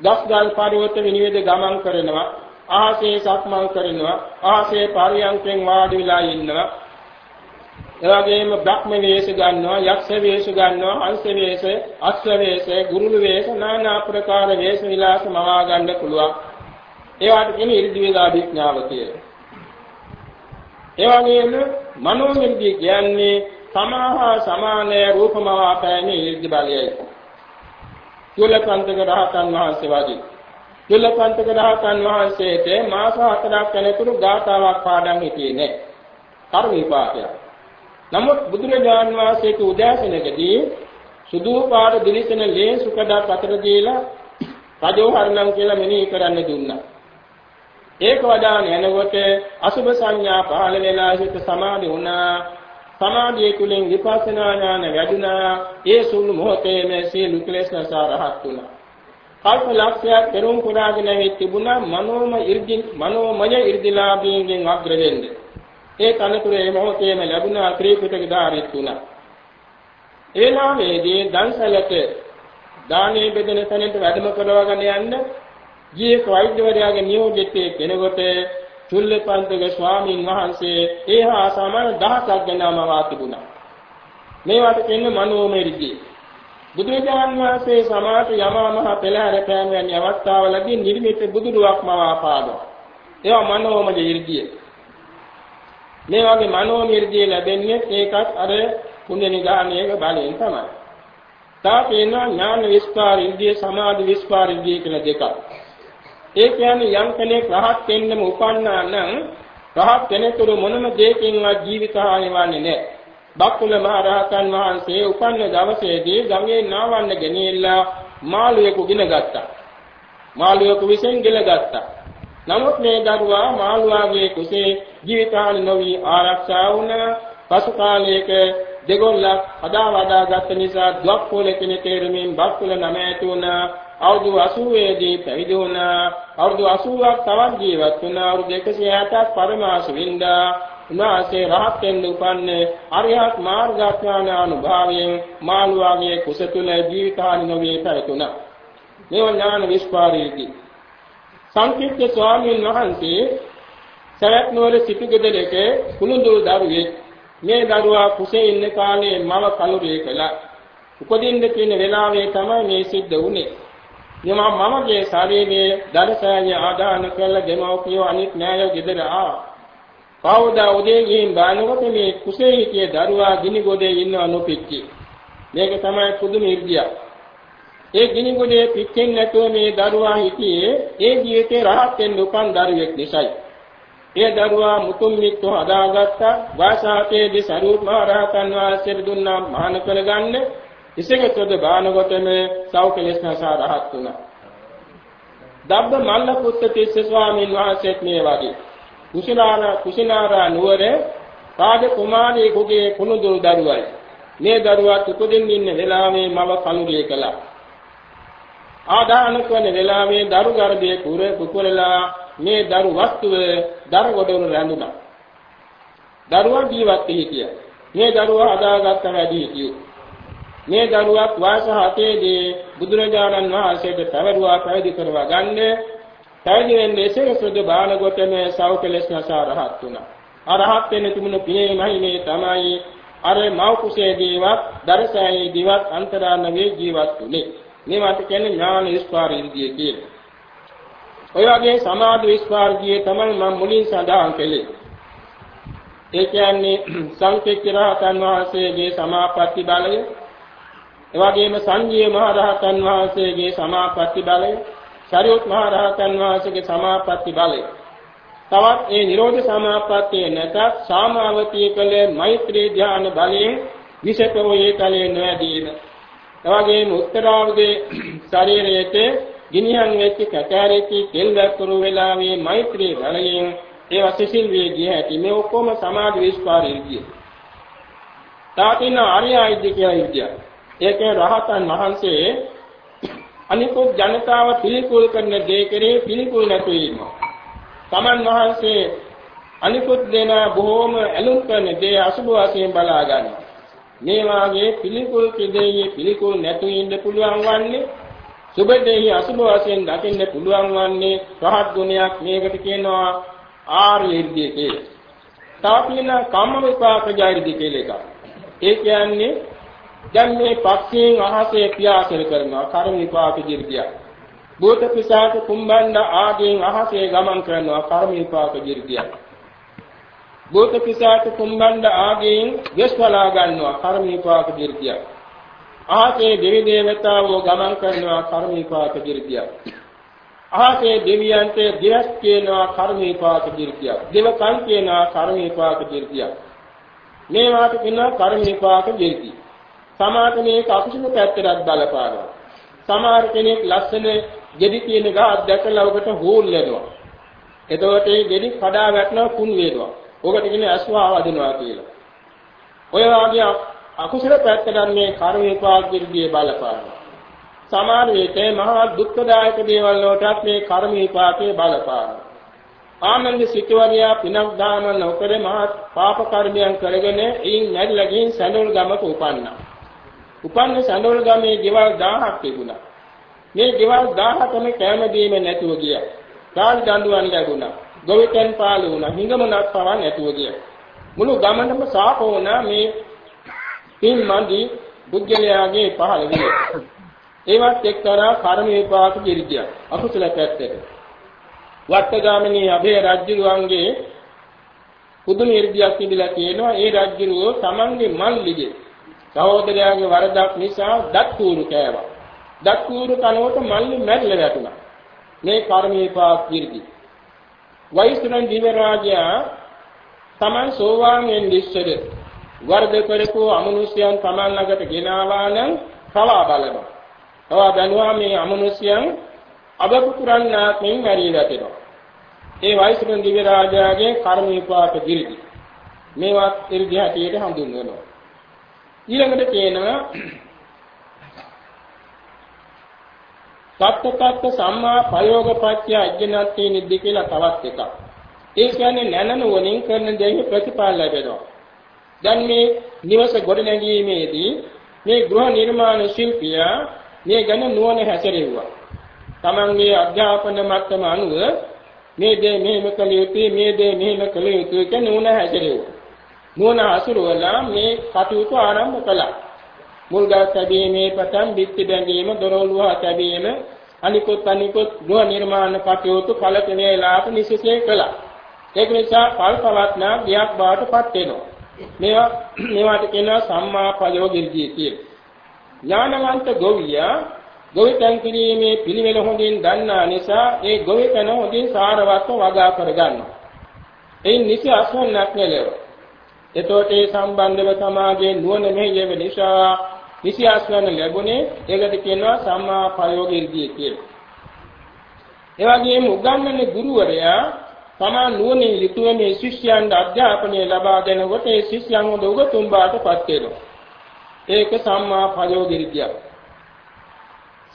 දස්ගල් පර්වත විනිවිද ගමන් කරනවා. ආසේ සක්මල් කරනවා. ආසේ පරියන්කෙන් වාඩි වෙලා ඉන්නවා. එවැගේම බ්‍රහ්ම වේශ ගන්නවා, යක්ෂ වේශ ගන්නවා, හංස වේශ, අශ්ව වේශ, ගුරුළු වේශ, নানা ආකාර වේශ විලාස මවා ගන්න පුළුවන්. ඒවට කියන ඉරිදි වේදාභිඥාව කියලා. එවැගේම මනෝමිර්ධිය කියන්නේ සමාහා සමාන රූපමවා පෑමේ ඉරිදි බලයයි. චුල්ලකන්තක රහතන් වහන්සේ වගේ. චුල්ලකන්තක රහතන් වහන්සේට මාස හතරක් යනතුරු ගාථාවක් පාඩම් හිටියේ නැහැ. කර්ම විපාකයක්. නමුත් බුදුරජාන් වහන්සේට උදෑසනකදී සුදු පාට දිලිසෙන ලේ සුකඩක් අතර දීලා රජෝහරණම් කියලා මෙනෙහි කරන්න දුන්නා. ඒක වදාන යනකොට අසුභ සංඥා පහළ වෙලා හිත සමාධි වුණා. සමාධිය තුළින් විපස්සනා ඥාන වැඩුණා. ඒ සුළු මොහොතේම සියලු කෙලෙස් නැසාරහත් වුණා. කල්ප ලක්ෂයක් පෙරම් පුරාගෙන තිබුණා මනෝමය ඉර්ධි මනෝමය ඉර්ධිලාභයෙන් අග්‍ර වෙන්නේ. ඒ තනතුර ඒ මොහොතේම ලැබුණා ත්‍රිපිටක ධාරිත් තුනක්. ඒ නාමයේදී දන්සලට දානේ බෙදෙන තැනට වැඩම කරවගෙන යන්න ජීවක වෛද්‍යවරයාගේ නියෝජිතයෙක් කෙනෙකුට චුල්ලපන්තක ස්වාමීන් වහන්සේ ඒහා සමාන දහසක් ගණනම වාතිබුණා. මේවට කියන්නේ මනෝමය ඍද්ධිය. බුදුරජාණන් වහන්සේ සමාත යමා මහ පෙළහැර පෑම වැනි අවස්ථාවලදී නිර්මිත බුදුරුවක්ම වාපාදෝ. ඒවා මනෝමය ඍද්ධිය. මේ වගේ මනෝනිර්දී ලැබෙන්නේ ඒකත් අර පුණ්‍ය නිදානයක බලයෙන් තමයි. තා කියනවා ඥාන විස්පාර ඉන්දිය සමාධි විස්පාර ඉන්දිය කියලා දෙකක්. ඒ කියන්නේ යම් කෙනෙක් රහත් වෙන්නම උපන්නා නම් රහත් කෙනෙකුට මොනම දෙයකින්වත් ජීවිත හානි වන්නේ නැහැ. බක්කුල මහ රහතන් වහන්සේ උපන්න දවසේදී ගමේ නාවන්න ගෙනියලා මාළුවෙකු ගින ගත්තා. මාළුවෙකු විසින් ගෙල ගත්තා. නමුත් මේ දරුවා මාළුවාගේ කුසේ ජීවිතාලි නොවි ආරක්ෂා වුණ පසු කාලයක දෙගොල්ලක් හදා වඩා ගත්ත නිසා ද්වක්පොල කෙනේ තේරුමින් බක්කුල නම ඇති වුණ අවුරුදු 80 දී පැවිදි වුණ අවුරුදු 80ක් තවත් ජීවත් වුණ අවුරුදු 160ක් පරමාස වින්දා උන්වහන්සේ රහත් වෙන්න උපන්නේ අරිහත් මාර්ගඥාන අනුභවයෙන් මාළුවාගේ කුස තුල ජීවිතාලි නොවි පැවතුණා මේව ඥාන විස්පාරයේදී සංකීර්ණ ස්වාමීන් වහන්සේ සවැත් නුවර සිටුගෙදරක කුළුඳු දරුවෙක් මේ දරුවා කුසේ ඉන්න කාලේ මව කලුරිය කළා. උපදින්න තියෙන වෙලාවේ තමයි මේ සිද්ධ වුනේ. යම මමගේ ශරීරයේ දරසෑය ආදාන කළ දෙමව්පියෝ අනිත් නෑයෝ ගෙදර ආවා. කවදා උදේ ගිහින් බලනකොට මේ කුසේ හිටිය දරුවා ගිනි ගොඩේ ඉන්නව නොපිච්චි. මේක තමයි පුදුම ඉර්ධියක්. ඒ ගිනි ගොඩේ පිච්චෙන්නේ නැතුව මේ දරුවා හිටියේ ඒ ජීවිතේ රහත් වෙන්න උපන් දරුවෙක් නිසායි. ඒ දරුවා මුතුන් මිත්තු හදාගත්තා වාසාතේදී සරුවත් මහ රහතන් වහන්සේට දුන්නා මහාන කරගන්න ඉසෙකතොද බානකොටම සෞකලස් නසා රහත් වුණා. දබ්බ මල්ල පුත්ත තිස්ස ස්වාමීන් වහන්සේත් මේ වගේ කුසිනාරා කුසිනාරා නුවර රාජ කුමාරියෙකුගේ කුණුදුරු දරුවයි. මේ දරුවා උපදින්න ඉන්න වෙලාවේ මව කලුරිය කළා. ආදාන කරන වෙලාවේ දරු ගර්භයේ කුර කුකුලලා මේ දරු වස්තුව දර ගොඩවල රැඳුණා. දරුවා ජීවත් හිටියා. මේ දරුවා අදාගත්ත වැඩි හිටියෝ. මේ දරුවක් වාස 7ේදී බුදුරජාණන් වහන්සේට පැවරුවා පැවිදි කරවා ගන්න පැවිදි වෙන්නේ එසේසුද බාලගොතම සෞකලස් නසා රහත් වුණා. අරහත් වෙන්න තිබුණු පිනේ මහිනේ තමයි අර මව් කුසේදීවත් දරසෑයේදීවත් අන්තරාණගේ ජීවත් වුනේ. මේවට කියන්නේ ඥාන විස්පාර ඉර්ධිය කියලා. ඔය වගේ සමාධි විස්පාර්ගියේ තමයි මම මුලින් සඳහන් කළේ. ඒ කියන්නේ සංකේත රහතන් වහන්සේගේ සමාපatti බලය, ඒ වගේම සංජීව මහ රහතන් වහන්සේගේ සමාපatti බලය, සරියුත් මහ රහතන් වහන්සේගේ සමාපatti බලය. තවත් ඒ නිරෝධ සමාපත්තිය නැතත් සාමාවතී කළ මෛත්‍රී ධ්‍යාන බලයෙන් විෂපෝයේ තලයේ නොයදීන. එවැගේම උත්තරාවගේ ශරීරයේ ගිනිහන් වෙච්ච කැකෑරිච්ච තෙල් වැක්කුරු වෙලාවේ මෛත්‍රී බලයෙන් ඒවා සිසිල් වේ ගිය හැටි මේ ඔක්කොම සමාධි විස්පාරයේ ගිය. තාතින ආර්යයිද කියලා ඉදියා. ඒකේ රහතන් වහන්සේ අනිකුත් ජනතාව පිළිකුල් කරන දේ කෙරේ පිළිකුල් නැතුව ඉන්නවා. තමන් වහන්සේ අනිකුත් දෙන බොහෝම ඇලුම් කරන දේ අසුභ වශයෙන් බලා ගන්නවා. මේ වාගේ පිළිකුල් කිදෙයේ පිළිකුල් නැතුව ඉන්න පුළුවන් වන්නේ සුබ දෙහි අසුබ වශයෙන් දකින්න පුළුවන් වන්නේ රහත් ගුණයක් මේකට කියනවා ආර්ය ඉර්ධිය කියලා. තව කියන කම්ම විපාක ජෛර්ධි කියලා එකක්. ඒ කියන්නේ දැන් මේ පක්ෂයෙන් අහසේ පියාසල කරනවා කර්ම විපාක ජීර්ධිය. භූත පිසාච කුම්බණ්ඩ ආදීන් අහසේ ගමන් කරනවා කර්ම විපාක ජීර්ධිය. භූත පිසාච කුම්බණ්ඩ ආදීන් යස්වලා ගන්නවා කර්ම විපාක ජීර්ධිය. අහසේ දෙවි දේවතාවෝ ගමන් කරනවා කර්ම විපාක දිර්තියක්. අහසේ දෙවියන්ට දිරස් කියනවා කර්ම විපාක දිර්තියක්. දෙවකන් කියනවා කර්ම විපාක දිර්තියක්. මේවාට කියනවා කර්ම විපාක දිර්ති. සමාත මේක අකුසල පැත්තට බලපානවා. සමහර කෙනෙක් ලස්සන ගෙඩි තියෙන ගහ දැකලා ඔබට හෝල් වෙනවා. එතකොට ඒ ගෙඩි කඩා වැටෙනවා කුණු වෙනවා. ඔකට කියන්නේ අස්වාව අදිනවා කියලා. ඔය වාගේ අකුසල පැත්තට මේ කර්ම විපාක විර්ධියේ බලපානවා. සමාන විටේ මහා දුක්ඛදායක දේවල් වලටත් මේ කර්ම විපාකයේ බලපානවා. ආනන්ද සිටවරියා පිනක් දාන නොකර මහා පාප කර්මයන් කරගෙන එයින් නැරිලා ගින් සැඬොල් ගමක උපන්නා. උපන්න සැඬොල් ගමේ ගෙවල් 1000ක් තිබුණා. මේ ගෙවල් 1000කම කැම දීම නැතුව ගියා. කාල් දඬුවම් ලැබුණා. ගොවිතැන් පාළු වුණා. හිඟමනක් පවා නැතුව ගියා. මුළු ගමනම සාප වුණා මේ පින් මදි බුද්ධලයාගේ පහළ විය. ඒවත් එක්තරා කර්ම විපාක කිරිදියක්. අකුසල පැත්තට. වත්තගාමිනී අභය රජුගේ පුදුම ඉර්ධියක් තිබිලා තියෙනවා. ඒ රජුව තමන්ගේ මල්ලිගේ සහෝදරයාගේ වරදක් නිසා දත් කූරු කෑවා. දත් කූරු කනකොට මල්ලි මැරිලා වැටුණා. මේ කර්ම විපාක කිරිදි. වෛශ්‍රණ දිව රාජයා තමන් සෝවාන් වෙන්නේ ඉස්සර වර්ධ කරපු අමනුෂ්‍යයන් Taman ළඟට ගෙනාවා නම් කවා බලනවා. කවා බැලුවා මේ අමනුෂ්‍යයන් අබපුරන්නාත්මෙන් මැරී වැටෙනවා. ඒ වෛශ්‍රණ දිව්‍ය රාජාගේ කර්ම විපාක දිරිදි. මේවත් ඉර්ධි හැටියට හඳුන්වනවා. ඊළඟට කියනවා සත්‍යපත්ත සම්මා ප්‍රයෝගපත්‍ය අඥානත්තේ නිද්ද කියලා තවත් එකක්. ඒ කියන්නේ නැනනුවණින් කරන දෙයේ ප්‍රතිඵල ලැබෙනවා. දැන් මේ නිවස ගොඩනැගීමේදී මේ ගෘහ නිර්මාණ ශිල්පියා මේ ගැන නුවණ හැසිරෙව්වා. තමන්ගේ අධ්‍යාපන මට්ටම අනුව මේ දේ මෙහෙම කළ යුතුයි මේ දේ මෙහෙම කළ යුතුයි කියන නුවණ හැසිරෙව්වා. නුවණ අසුරවලා මේ කටයුතු ආරම්භ කළා. මුල්ගල් තැබීමේ පටන් බිත්ති බැඳීම දොරවල් තැබීම අනිකුත් අනිකුත් ගෘහ නිර්මාණ කටයුතු කලක වේලාවට නිසිසේ කළා. ඒක නිසා කල්පවත්නා ගියක් බාටපත් වෙනවා. මේවා මේවට කියනවා සම්මා පයෝගිර්දී කියලා. ඥානවන්ත ගොවියා ගොවිතැන් කිරීමේ පිළිවෙල හොඳින් දන්නා නිසා ඒ ගොවිතැන හොඳින් සාරවත්ව වගා කරගන්නවා. එයින් නිසි අස්වන්නක් නෙලව. එතකොට ඒ සම්බන්ධව සමාජයේ නුවණ මෙහෙයව නිසා නිසි අස්වන්න ලැබුණේ ඒකට කියනවා සම්මා පයෝගිර්දී කියලා. ඒ වගේම උගන්වන ගුරුවරයා තමා නුවණින් යුතුව මේ ශිෂ්‍යයන්ට අධ්‍යාපනය ලබා දෙනකොට ඒ ශිෂ්‍යයන් හොඳ උගතුන් බාටපත් වෙනවා. ඒක සම්මා පයෝගිරිය.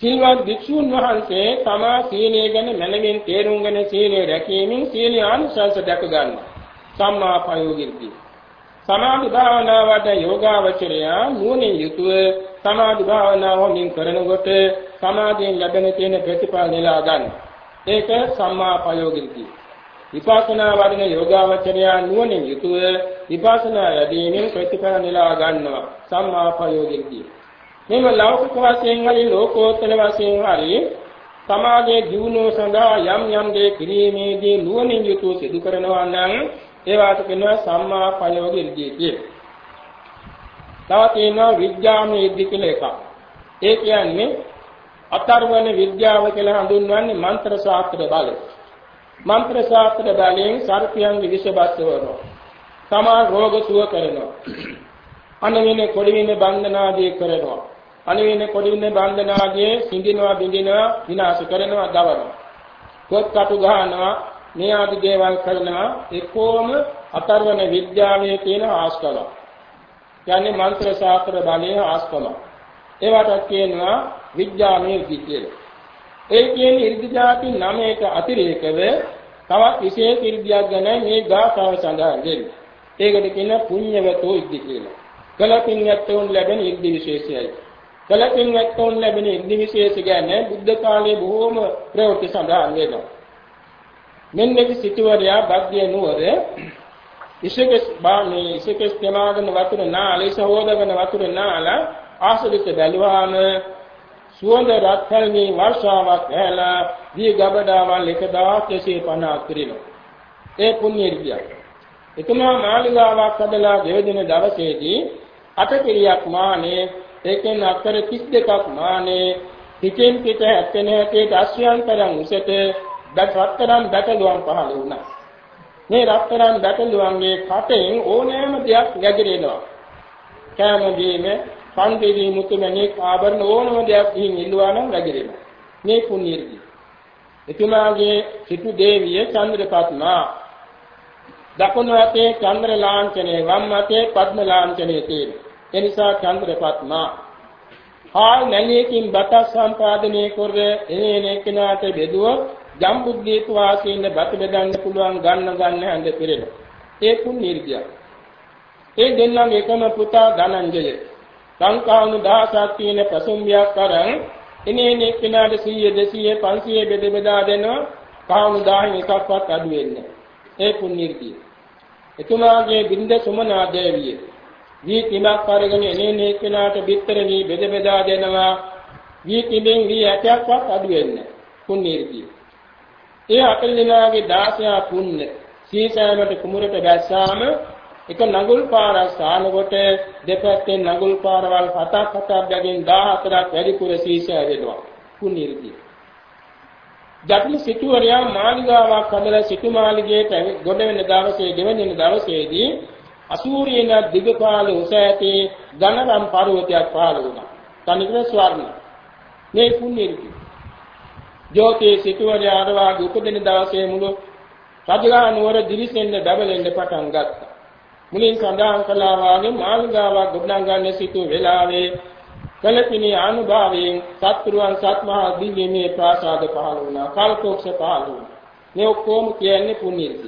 සිල්වත් භික්ෂුන් වහන්සේ තමා සීලය ගැන මනමින් තේරුම්ගෙන සීලය රැකීමෙන් සීල ආනිසංස දැක ගන්නවා. සම්මා පයෝගිරිය. සමාධි භාවනාවට යෝගාවචරය නුවණින් යුතුව සමාධි භාවනාව හොඳින් කරනකොට සමාධියෙන් ලැබෙන තියෙන ප්‍රතිඵල නෙලා ගන්නවා. ඒක සම්මා පයෝගිරිය. විපස්සනා වඩන යෝගාවචරය නුවණින් යුතුව විපස්සනා යදීමෙන් ප්‍රතිඵල නෙලා ගන්නවා සම්මාපයෝගිකී මෙම ලෞකික වශයෙන් හරි ලෝකෝත්තර වශයෙන් හරි සමාජයේ ජීවනෝ සඳහා යම් යම් දේ කිරීමේදී නුවණින් යුතුව සිදු කරනවා නම් ඒවාට කියනවා සම්මාපයෝගිකී කියලා. තව තියෙනවා විද්‍යාමය ඉද්ධි කියලා එකක්. ඒ කියන්නේ අතර්වන විද්‍යාව කියලා හඳුන්වන්නේ මන්ත්‍ර ශාස්ත්‍ර බලය. මන්ත්‍ර ශාස්ත්‍ර බලයෙන් සර්පයන්ගේ විෂ බස්සවනවා. තමා රෝග සුව කරනවා. අනවිනේ කොඩිවිනේ බන්ධනාදී කරනවා. අනවිනේ කොඩිවිනේ බන්ධනාදී සිඳිනවා බිඳිනවා විනාශ කරනවා දවනවා. පොත් කටු ගහනවා මේ ආදි දේවල් කරනවා එක්කෝම අතරවන විද්‍යාවේ තියෙන ආස්කල. කියන්නේ මන්ත්‍ර ශාස්ත්‍ර බලයේ ආස්කල. ඒවට කියනවා විද්‍යාමය කියලා. ඒ කියන්නේ ඉර්ධි જાති 9ට අතිරේකව තවත් විශේෂ ඉර්ධියක් ගැන මේ ගාථාව සඳහන් වෙන්නේ. ඒකට කියන පුඤ්ඤවතෝ ඉර්ධි කියලා. කලකින් යැත්තෝන් ලැබෙන ඉර්ධි විශේෂයයි. කලකින් යැත්තෝන් ලැබෙන ඉර්ධි විශේෂ ගැන බුද්ධ කාලයේ බොහෝම ප්‍රවෘත්ති සඳහන් වෙනවා. මෙන්න මේ සිටුවරයා බග්ගිය නුවර ඉසකස් බාමේ ඉසකස් තමාගෙන වතුර නාලේ සහෝදරගෙන වතුර නාලා ආසලිත බැලුවාම සුවඳ රත්තරන්ගේ වර්ෂාවක් ඇහැලා දී ගබඩාවල් 1250ක් පිරිනවා. ඒ පුණ්‍ය ඉර්ධියක්. එතුමා මාළිගාවක් හදලා දෙවදින දවසේදී අටපිරියක් මානේ ඒකෙන් අක්කර 32ක් මානේ පිටින් පිට හැපෙන හැටේට අශ්වයන්තරන් උසට බත් රත්තරන් බැටළුවන් පහළ වුණා. මේ රත්තරන් බැටළුවන්ගේ කටෙන් ඕනෑම දෙයක් නැගිරෙනවා. කෑම බීම සංකේදී මුතුමැණික් ආභරණ ඕනම දෙයක් ගිහින් ඉල්ලුවා නම් රැගෙනවා. මේ පුණ්‍යර්ගී. එතුමාගේ සිටු දේවිය චන්ද්‍රපත්මා දකුණු අතේ චන්ද්‍ර ලාංඡනය වම් අතේ පද්ම ලාංඡනය තියෙනවා. ඒ නිසා චන්ද්‍රපත්මා හාල් නැලියකින් බත සම්පාදනය කර එනේ කෙනාට බෙදුවොත් ජම්බුද්දීප වාසීන් බත බෙදන්න පුළුවන් ගන්න ගන්න හැඳ පිරෙනවා. ඒ පුණ්‍යර්ගිය. ඒ දෙන්නගේ එකම පුතා ධනංජය. සංඛාණු 16ක් තියෙන ප්‍රසුම්බියක් අරන් එනේ එක්කෙනාට 100 200 500 බෙද බෙදා දෙනවා. කාණු 10 එකක්වත් අඩු වෙන්නේ ඒ පුණ්‍යර්තිය එතුමාගේ බින්ද සුමනා දේවිය. වී තිමක් අරගෙන එනේ එක්කෙනාට බිත්තර වී බෙද බෙදා දෙනවා. වී තිබෙන් වී ඇටයක්වත් අඩු වෙන්නේ පුණ්‍යර්තිය ඒ අතල් දිනාගේ 16 පුණ්‍ය සීසෑමට කුමරට දැස්සාම එක නඟුල් පාරක් සානකොට දෙපැත්තෙන් නඟුල් පාරවල් හතක් හතක් බැගින් 14ක් වැඩිපුර සීසය වෙනවා කුණිරිදි. ජටිල සිටුවරයා මාලිගාවක් හදලා සිටු මාලිගයට ගොඩ වෙන දවසේ දෙවෙනි දවසේදී අසූරියන දිගපාල උස ඇති ඝනරම් පර්වතයක් පහළ වුණා. තනිකර ස්වර්ණ. මේ කුණිරිදි. ජෝතී සිටුවරයා අරවාගේ උපදින දවසේ මුළු රජගහ නුවර දිලිසෙන්න බබලෙන්න පටන් ගත්තා. මුලින් සඳහන් කළා වාගේ මාළිගාවක් ගොඩනගන්න සිටු වෙලාවේ කලපිනී අනුභවයෙන් සත්පුරුවන් සත්මහා දිව්‍යමය ප්‍රාසාද පහළ වුණා. කල්පෝක්ෂ පහළ වුණා. මේ ඔක්කොම කියන්නේ පුණ්‍යති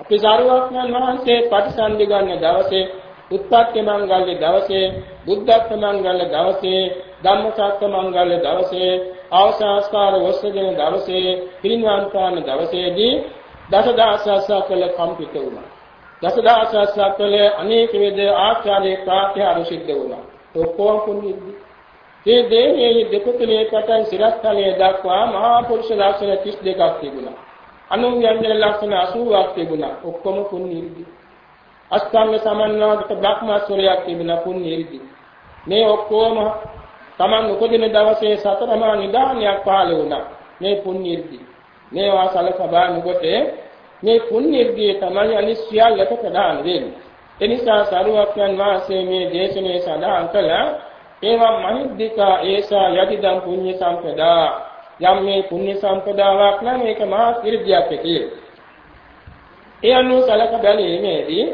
අපි සාරවත්යන් වහන්සේ ප්‍රතිසන්දි ගන්න දවසේ උත්පත්ති මංගල්‍ය දවසේ බුද්ධත්ව මංගල්‍ය දවසේ ධම්මසත්ව මංගල්‍ය දවසේ අවසාස්කාර වස්සගෙන දවසේ පිරිනිවන් පාන දවසේදී දසදහසක් කළ කම්පිත වුණා දසදහසක් කළ අනේක වේද ආචාර්ය ප්‍රාත්‍යාර සිද්ධ වුණා. ඔක්කොම කුණිද්දි. මේ දේහයේ දෙපතුලේ පටන් සිරස්තලයේ දක්වා මහා පුරුෂ ලක්ෂණ 32ක් තිබුණා. අනුව්‍යංජන ලක්ෂණ 80ක් තිබුණා. ඔක්කොම පුණ්‍ය ඉර්ධි. අෂ්ටාංග සමන්වාගත බ්‍රහ්මස්වරයක් තිබුණා පුණ්‍ය ඉර්ධි. මේ ඔක්කොම Taman උපදින දවසේ සතරමා නිදානයක් පහළ වුණා. මේ පුණ්‍ය ඉර්ධි. මේවා සලකබා නුකොට මේ පුණ්‍ය ඉර්ධිය තමයි අනිත් සියල්ලට ප්‍රදාන වෙන්නේ. එනිසා සරුවක්යන් වාසේ මේ දේශනේ සඳහන් කළ ඒවා මහිද්దికා ඒසා යදිදම් පුඤ්ඤ සම්පදා යම් මේ පුණ්‍ය සම්පදාවක් නම් ඒක මහා ඉර්ධියක් කියලා. ඒ අනුව සලක බැලීමේදී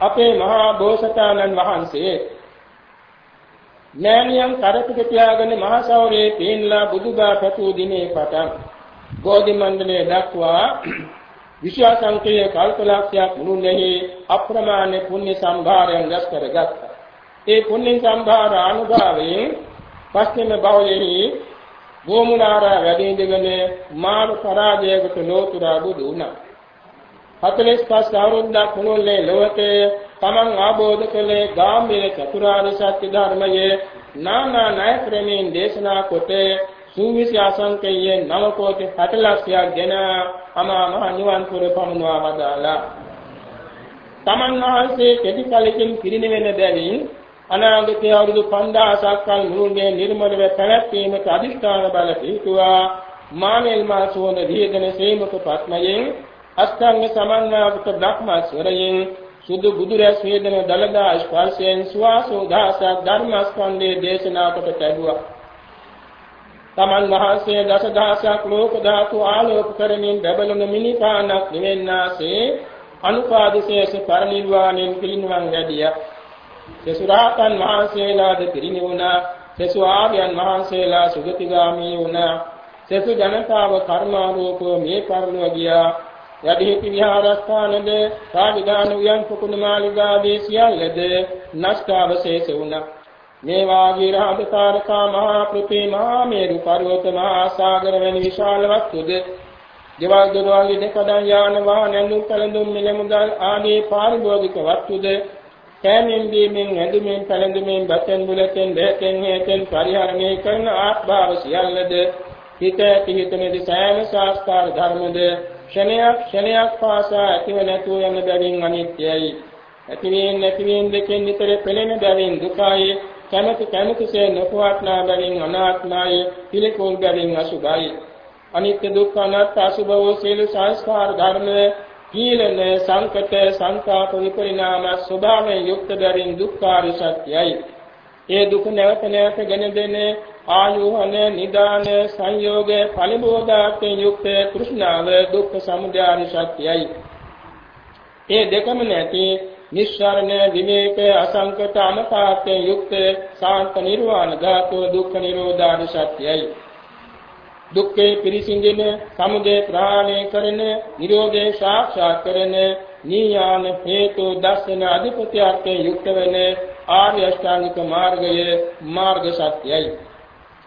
අපේ මහා බෝසතාණන් වහන්සේ මෑණියන් කරපිට තියාගෙන මහා සෞරේ පේන්ලා බුදුබා පැතු දිනේ පටන් ගෝධි මණ්ඩලයේ දක්වා විශ්වාසංකේය කල්පලක්ෂයක් මුළුල්ලෙහි අප්‍රමාණ පුණ්‍ය සම්භාරයන් රැස් කරගත්තා. ඒ පුණ්‍ය සම්භාර අනුභවයෙන් පස්චිම භවයෙහි ගෝමුලාරා වැඩි ඉඳගෙන මාන පරාජයකට ලෝතුරා බුදු වුණා. 45 අවුරුද්දක් මුළුල්ලේ ලෝකේ තමන් ආબોධ කළේ ගාම්භීර චතුරාර්ය සත්‍ය ධර්මයේ නානා ණය ක්‍රමයෙන් දේශනා කොට සූවිසි අසංකේය නව කෝටි 60 ලක්ෂයක් ගෙන අමා මහ නිවන් පුර පමුණවා වදාලා තමන් වහන්සේ කෙටි කලකින් පිරිනිවෙන බැවින් අනාගතයේ අවුරුදු 5000ක් කල මුළුල්ලේ නිර්මලව පැවැත්වීමට අධිෂ්ඨාන බල පිහිටුවා. මානෙල් මාසෝන දීගෙන සේමක පත්මයෙන් අෂ්ටාංග සමන්වාගත බ්‍රහ්මස්වරයෙන් සුදු බුදුරැස් වේදන දලදා ස්පර්ශයෙන් සුවාසෝ දහසක් ධර්මස්කන්ධයේ දේශනා කොට ලැබුවා තමන් වහන්සේ දසදහසක් ලෝක ධාතු ආලෝක කරමින් බබලන මිනිපානක් නිවෙන්නාසේ අනුපාදිශේෂ පරිනිර්වාණයෙන් පිරිනිවන් වැඩියා. සසුරාතන් වහන්සේලාද පිරිනිවුණා. සසු ආර්යයන් වහන්සේලා සුගතිගාමී වුණා. සසු ජනතාව කර්මාරූපව මේ පරිලෝක ගියා. යදිහිති විහාරස්ථානද සාවිධාන උයන් කුකුණ මාලිගාදී සියල්ලද නෂ්ටාවශේෂ වුණා. මේ වාගේ රාජකාරකා මහා පෘථිවි මහා මේරු පර්වත මහා සාගර වැනි විශාල වස්තුද දේවල් දොරවල් ඉදකඩම් යාන වාහන ඇඳුම් පැළඳුම් මිල මුදල් ආදී පාරිභෝගික වස්තුද කෑමෙන් බීමෙන් ඇඳුමෙන් පැළඳුමෙන් බතෙන් බුලතෙන් දෙතෙන් හේතෙන් පරිහරණය කරන ආත්භාව සියල්ලද හිත පිහිටමේදී සෑම ශාස්ත්‍ර ධර්මද ක්ෂණයක් ක්ෂණයක් පාසා ඇතිව නැතුව යන බැවින් අනිත්‍යයි. ඇතිවීම නැතිවීම දෙකෙන් නිතර පෙළෙන බැවින් දුකයි. කැමැති කැමැතිසේ නොපවත්නා බැවින් අනාත්මයි. පිළිකුල් බැවින් අසුභයි අනිත්‍ය දුක්ඛ අනාත්ම අසුභ වූ සීල සංස්කාර ධර්ම කීලන සංකත සංකාප විපරිණාම ස්වභාවයෙන් යුක්ත බැවින් දුක්ඛාරි සත්‍යයි. ඒ දුක නැවත නැවත ගෙන දෙන ආයෝහන නිදාන සංයෝග ඵලබෝධාත්මයෙන් යුක්ත තෘෂ්ණාව දුක්ඛ සමුදය සත්‍යයි ඒ දෙකම නැති නිස්සාරණ විවේක අසංකත අමතාත්යෙන් යුක්ත සාන්ත නිර්වාණ ධාතුව දුක්ඛ නිරෝධාරි සත්‍යයි දුක්ඛේ පිරිසිඳින සමුදය ප්‍රහාණය කරන නිරෝධේ සාක්ෂාත් කරන නීයාන හේතු දර්ශන අධිපත්‍යයෙන් යුක්ත වෙන ආර්ය අෂ්ටාංගික මාර්ගය මාර්ග සත්‍යයි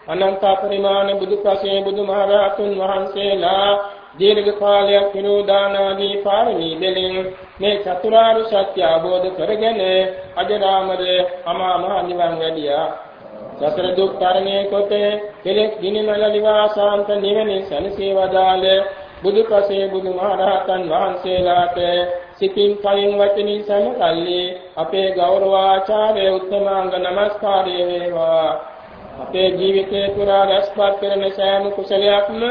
අනන්ත පරිමාණ බුදු පසේ බුදුමහරහතුන් වහන්සේලා දීර්ඝ කාලයක් විනෝදාන ආදී පාරමී දෙලින් මේ චතුරාර්ය සත්‍ය අවබෝධ කරගෙන අජරාමර අමා මහ නිවන් වැඩියා. සතර දුක් තරණය කොට කෙලෙස් ගිනිමල නිවාසාන්ත නිවනේ සනසේවදාල බුදුපසේ බුදුමහරහතන් වහන්සේලාට සිතින් කයින් වචනින් සමකල්ලි අපේ ගෞරවාචාර්ය උත්තමාංග නමස්කාරය වේවා අපේ ජීවිතේ පුරා රැස්පත් කරන සෑම කුසලයක්ම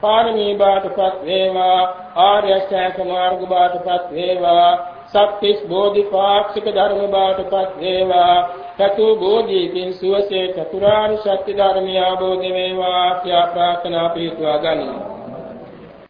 පාරමී බාටපත් වේවා ආර්ය අෂ්ටාංග මාර්ග බාටපත් වේවා සත්‍තිස් බෝධිපාක්ෂික ධර්ම බාටපත් වේවා චතු බෝධිකින් සුවසේ චතුරාර්ය සත්‍ය ධර්මිය අවබෝධ වේවා කියා ප්‍රාර්ථනා පිටුවා ගනිමු.